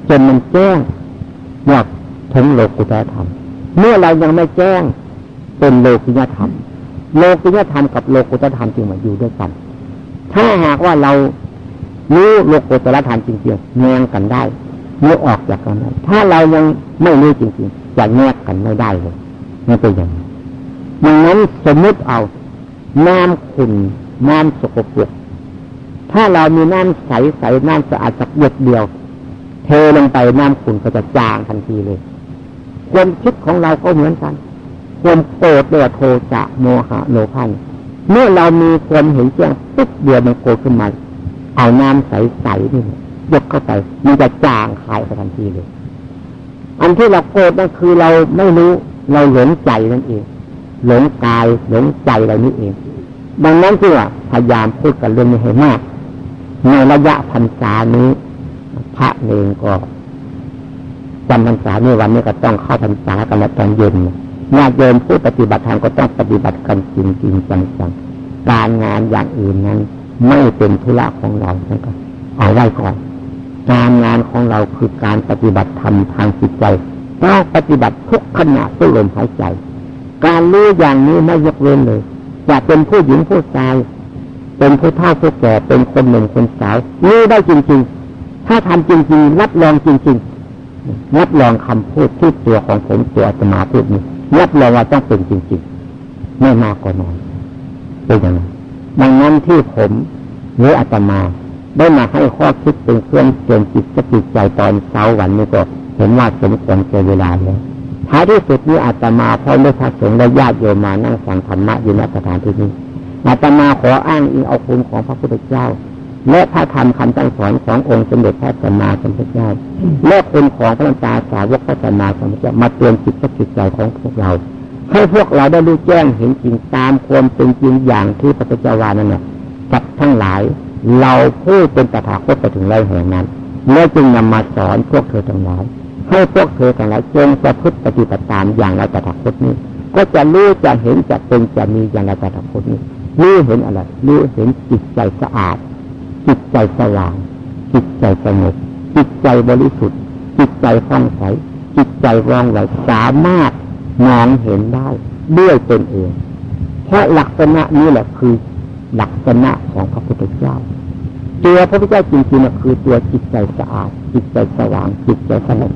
S1: จนมันแจ้งอยากถึงโลกุตธรรม เมื่อเรายังไม่แจ้งเป็นโลกิยธรรม โลกิยธรรมกับโลกุตธรรมจึงมาอยู่ด้วยกัน ถ้าหากว่าเรารู้โลกุตธรรมจริงๆแยงกันได้เมื่อออกจากกันได้ถ้าเรายังไม่รู้จริงๆจะแยกกันไม่ได้เลยไม่เป็นอย่างนั้ดังนั้นสมมติเอาน้ำขุ่นน้ำสกปรกถ้าเรามีน้ำใสใสน้ำสะอาดสักหยดเดียว เทลงไปน้ำขุ่นก็จะจางทันทีเลย ความคิดของเราก็เหมือนกัน ความโกรธเดือดโทจะโมหะโลภันเมื่อเรามีความเห็นแจ้งปุ๊บเดียวมันโกรธขึ้นมาเอาน้ำใสๆนี่ยกเข้าไปมันจะจางคายไปทันทีเลย อันที่เราโกรธนั่นคือเราไม่รู้เราหลงใจนั่นเอง หลงกายหลงใจเรานี่เอง ดังนั้นที่ว่าพยายามพูดกันเรื่องนี้ให้มาก ในระยะพรรษานี้ พระเองก็จำพรรษาในวันนี้ก็ต้องเข้าพรรษากันตอนเย็นญาติโยมผู้ปฏิบัติธรรมก็ต้องปฏิบัติกันจริงจริงจังจการงานอย่างอื่นนั้น ไม่เป็นธุระของเรานะครับเอาไว้ก่อนการงานของเราคือการปฏิบัติธรรมทางจิตใจต้องปฏิบัติทุกขณะทุกลมหายใจ การรู้อย่างนี้ไม่ยกเว้นเลยจะเป็นผู้หญิงผู้ชายเป็นผู้เฒ่าผู้แก่เป็นคนหนุ่มคนสาวรู้ได้จริงๆ ถ้าทำจริงๆ รับรองจริงๆ รับรองคำพูดที่ตัวของผมตัวอาตมาพูดนี้รับรองว่าต้องเป็นจริงๆ ไม่มากกว่าน้อยเป็นอย่างนั้นดังนั้นที่ผมหรืออาตมาได้มาให้ข้อคิดเป็นเครื่องเตือนจิตสติใจตอนเช้าวันนี้ก็เห็นว่าสมควรเกินเวลาแล้วท้ายที่สุดนี้อาตมาพร้อมด้วยพระสงฆ์และญาติโยมมานั่งฟังธรรมะอยู่ณสถานที่นี้อาตมาขออ้างอิงเอาคุณของพระพุทธเจ้า และพระธรรมคำตั้งสอนขององค์สมเด็จพระสัมมาสัมพุทธเจ้าและคุณของพระตาสาวกพระสัมมาสัมพุทธเจ้ามาเตือนจิตจิตใจของพวกเรา ให้พวกเราได้รู้แจ้งเห็นจริงตามความเป็นจริงอย่างที่พระพุทธเจ้าวานั่นแหละกับทั้งหลายเราผู้เป็นตถาคตไปถึงไรแห่งนั้นเมื่อจึงนำมาสอนพวกเธอทั้งหลายให้พวกเธอทั้งหลายจงประพฤติปฏิบัติตามอย่างเราตถาคตนี้ ก็จะรู้จะเห็นจะเป็นจะมีอย่างเราตถาคตนี้รู้เห็นอะไรรู้เห็นจิตใจสะอาด จิตใจสว่าง จิตใจสงบจิตใจบริสุทธิ์ จิตใจคล่องใสจิตใจว่องไวสามารถมองเห็นได้ด้วยตนเองเพราะลักษณะนี้แหละคือลักษณะของพระพุทธเจ้า ตัวพระพุทธเจ้าจริงๆคือตัวจิตใจสะอาด จิตใจสว่าง จิตใจสงบ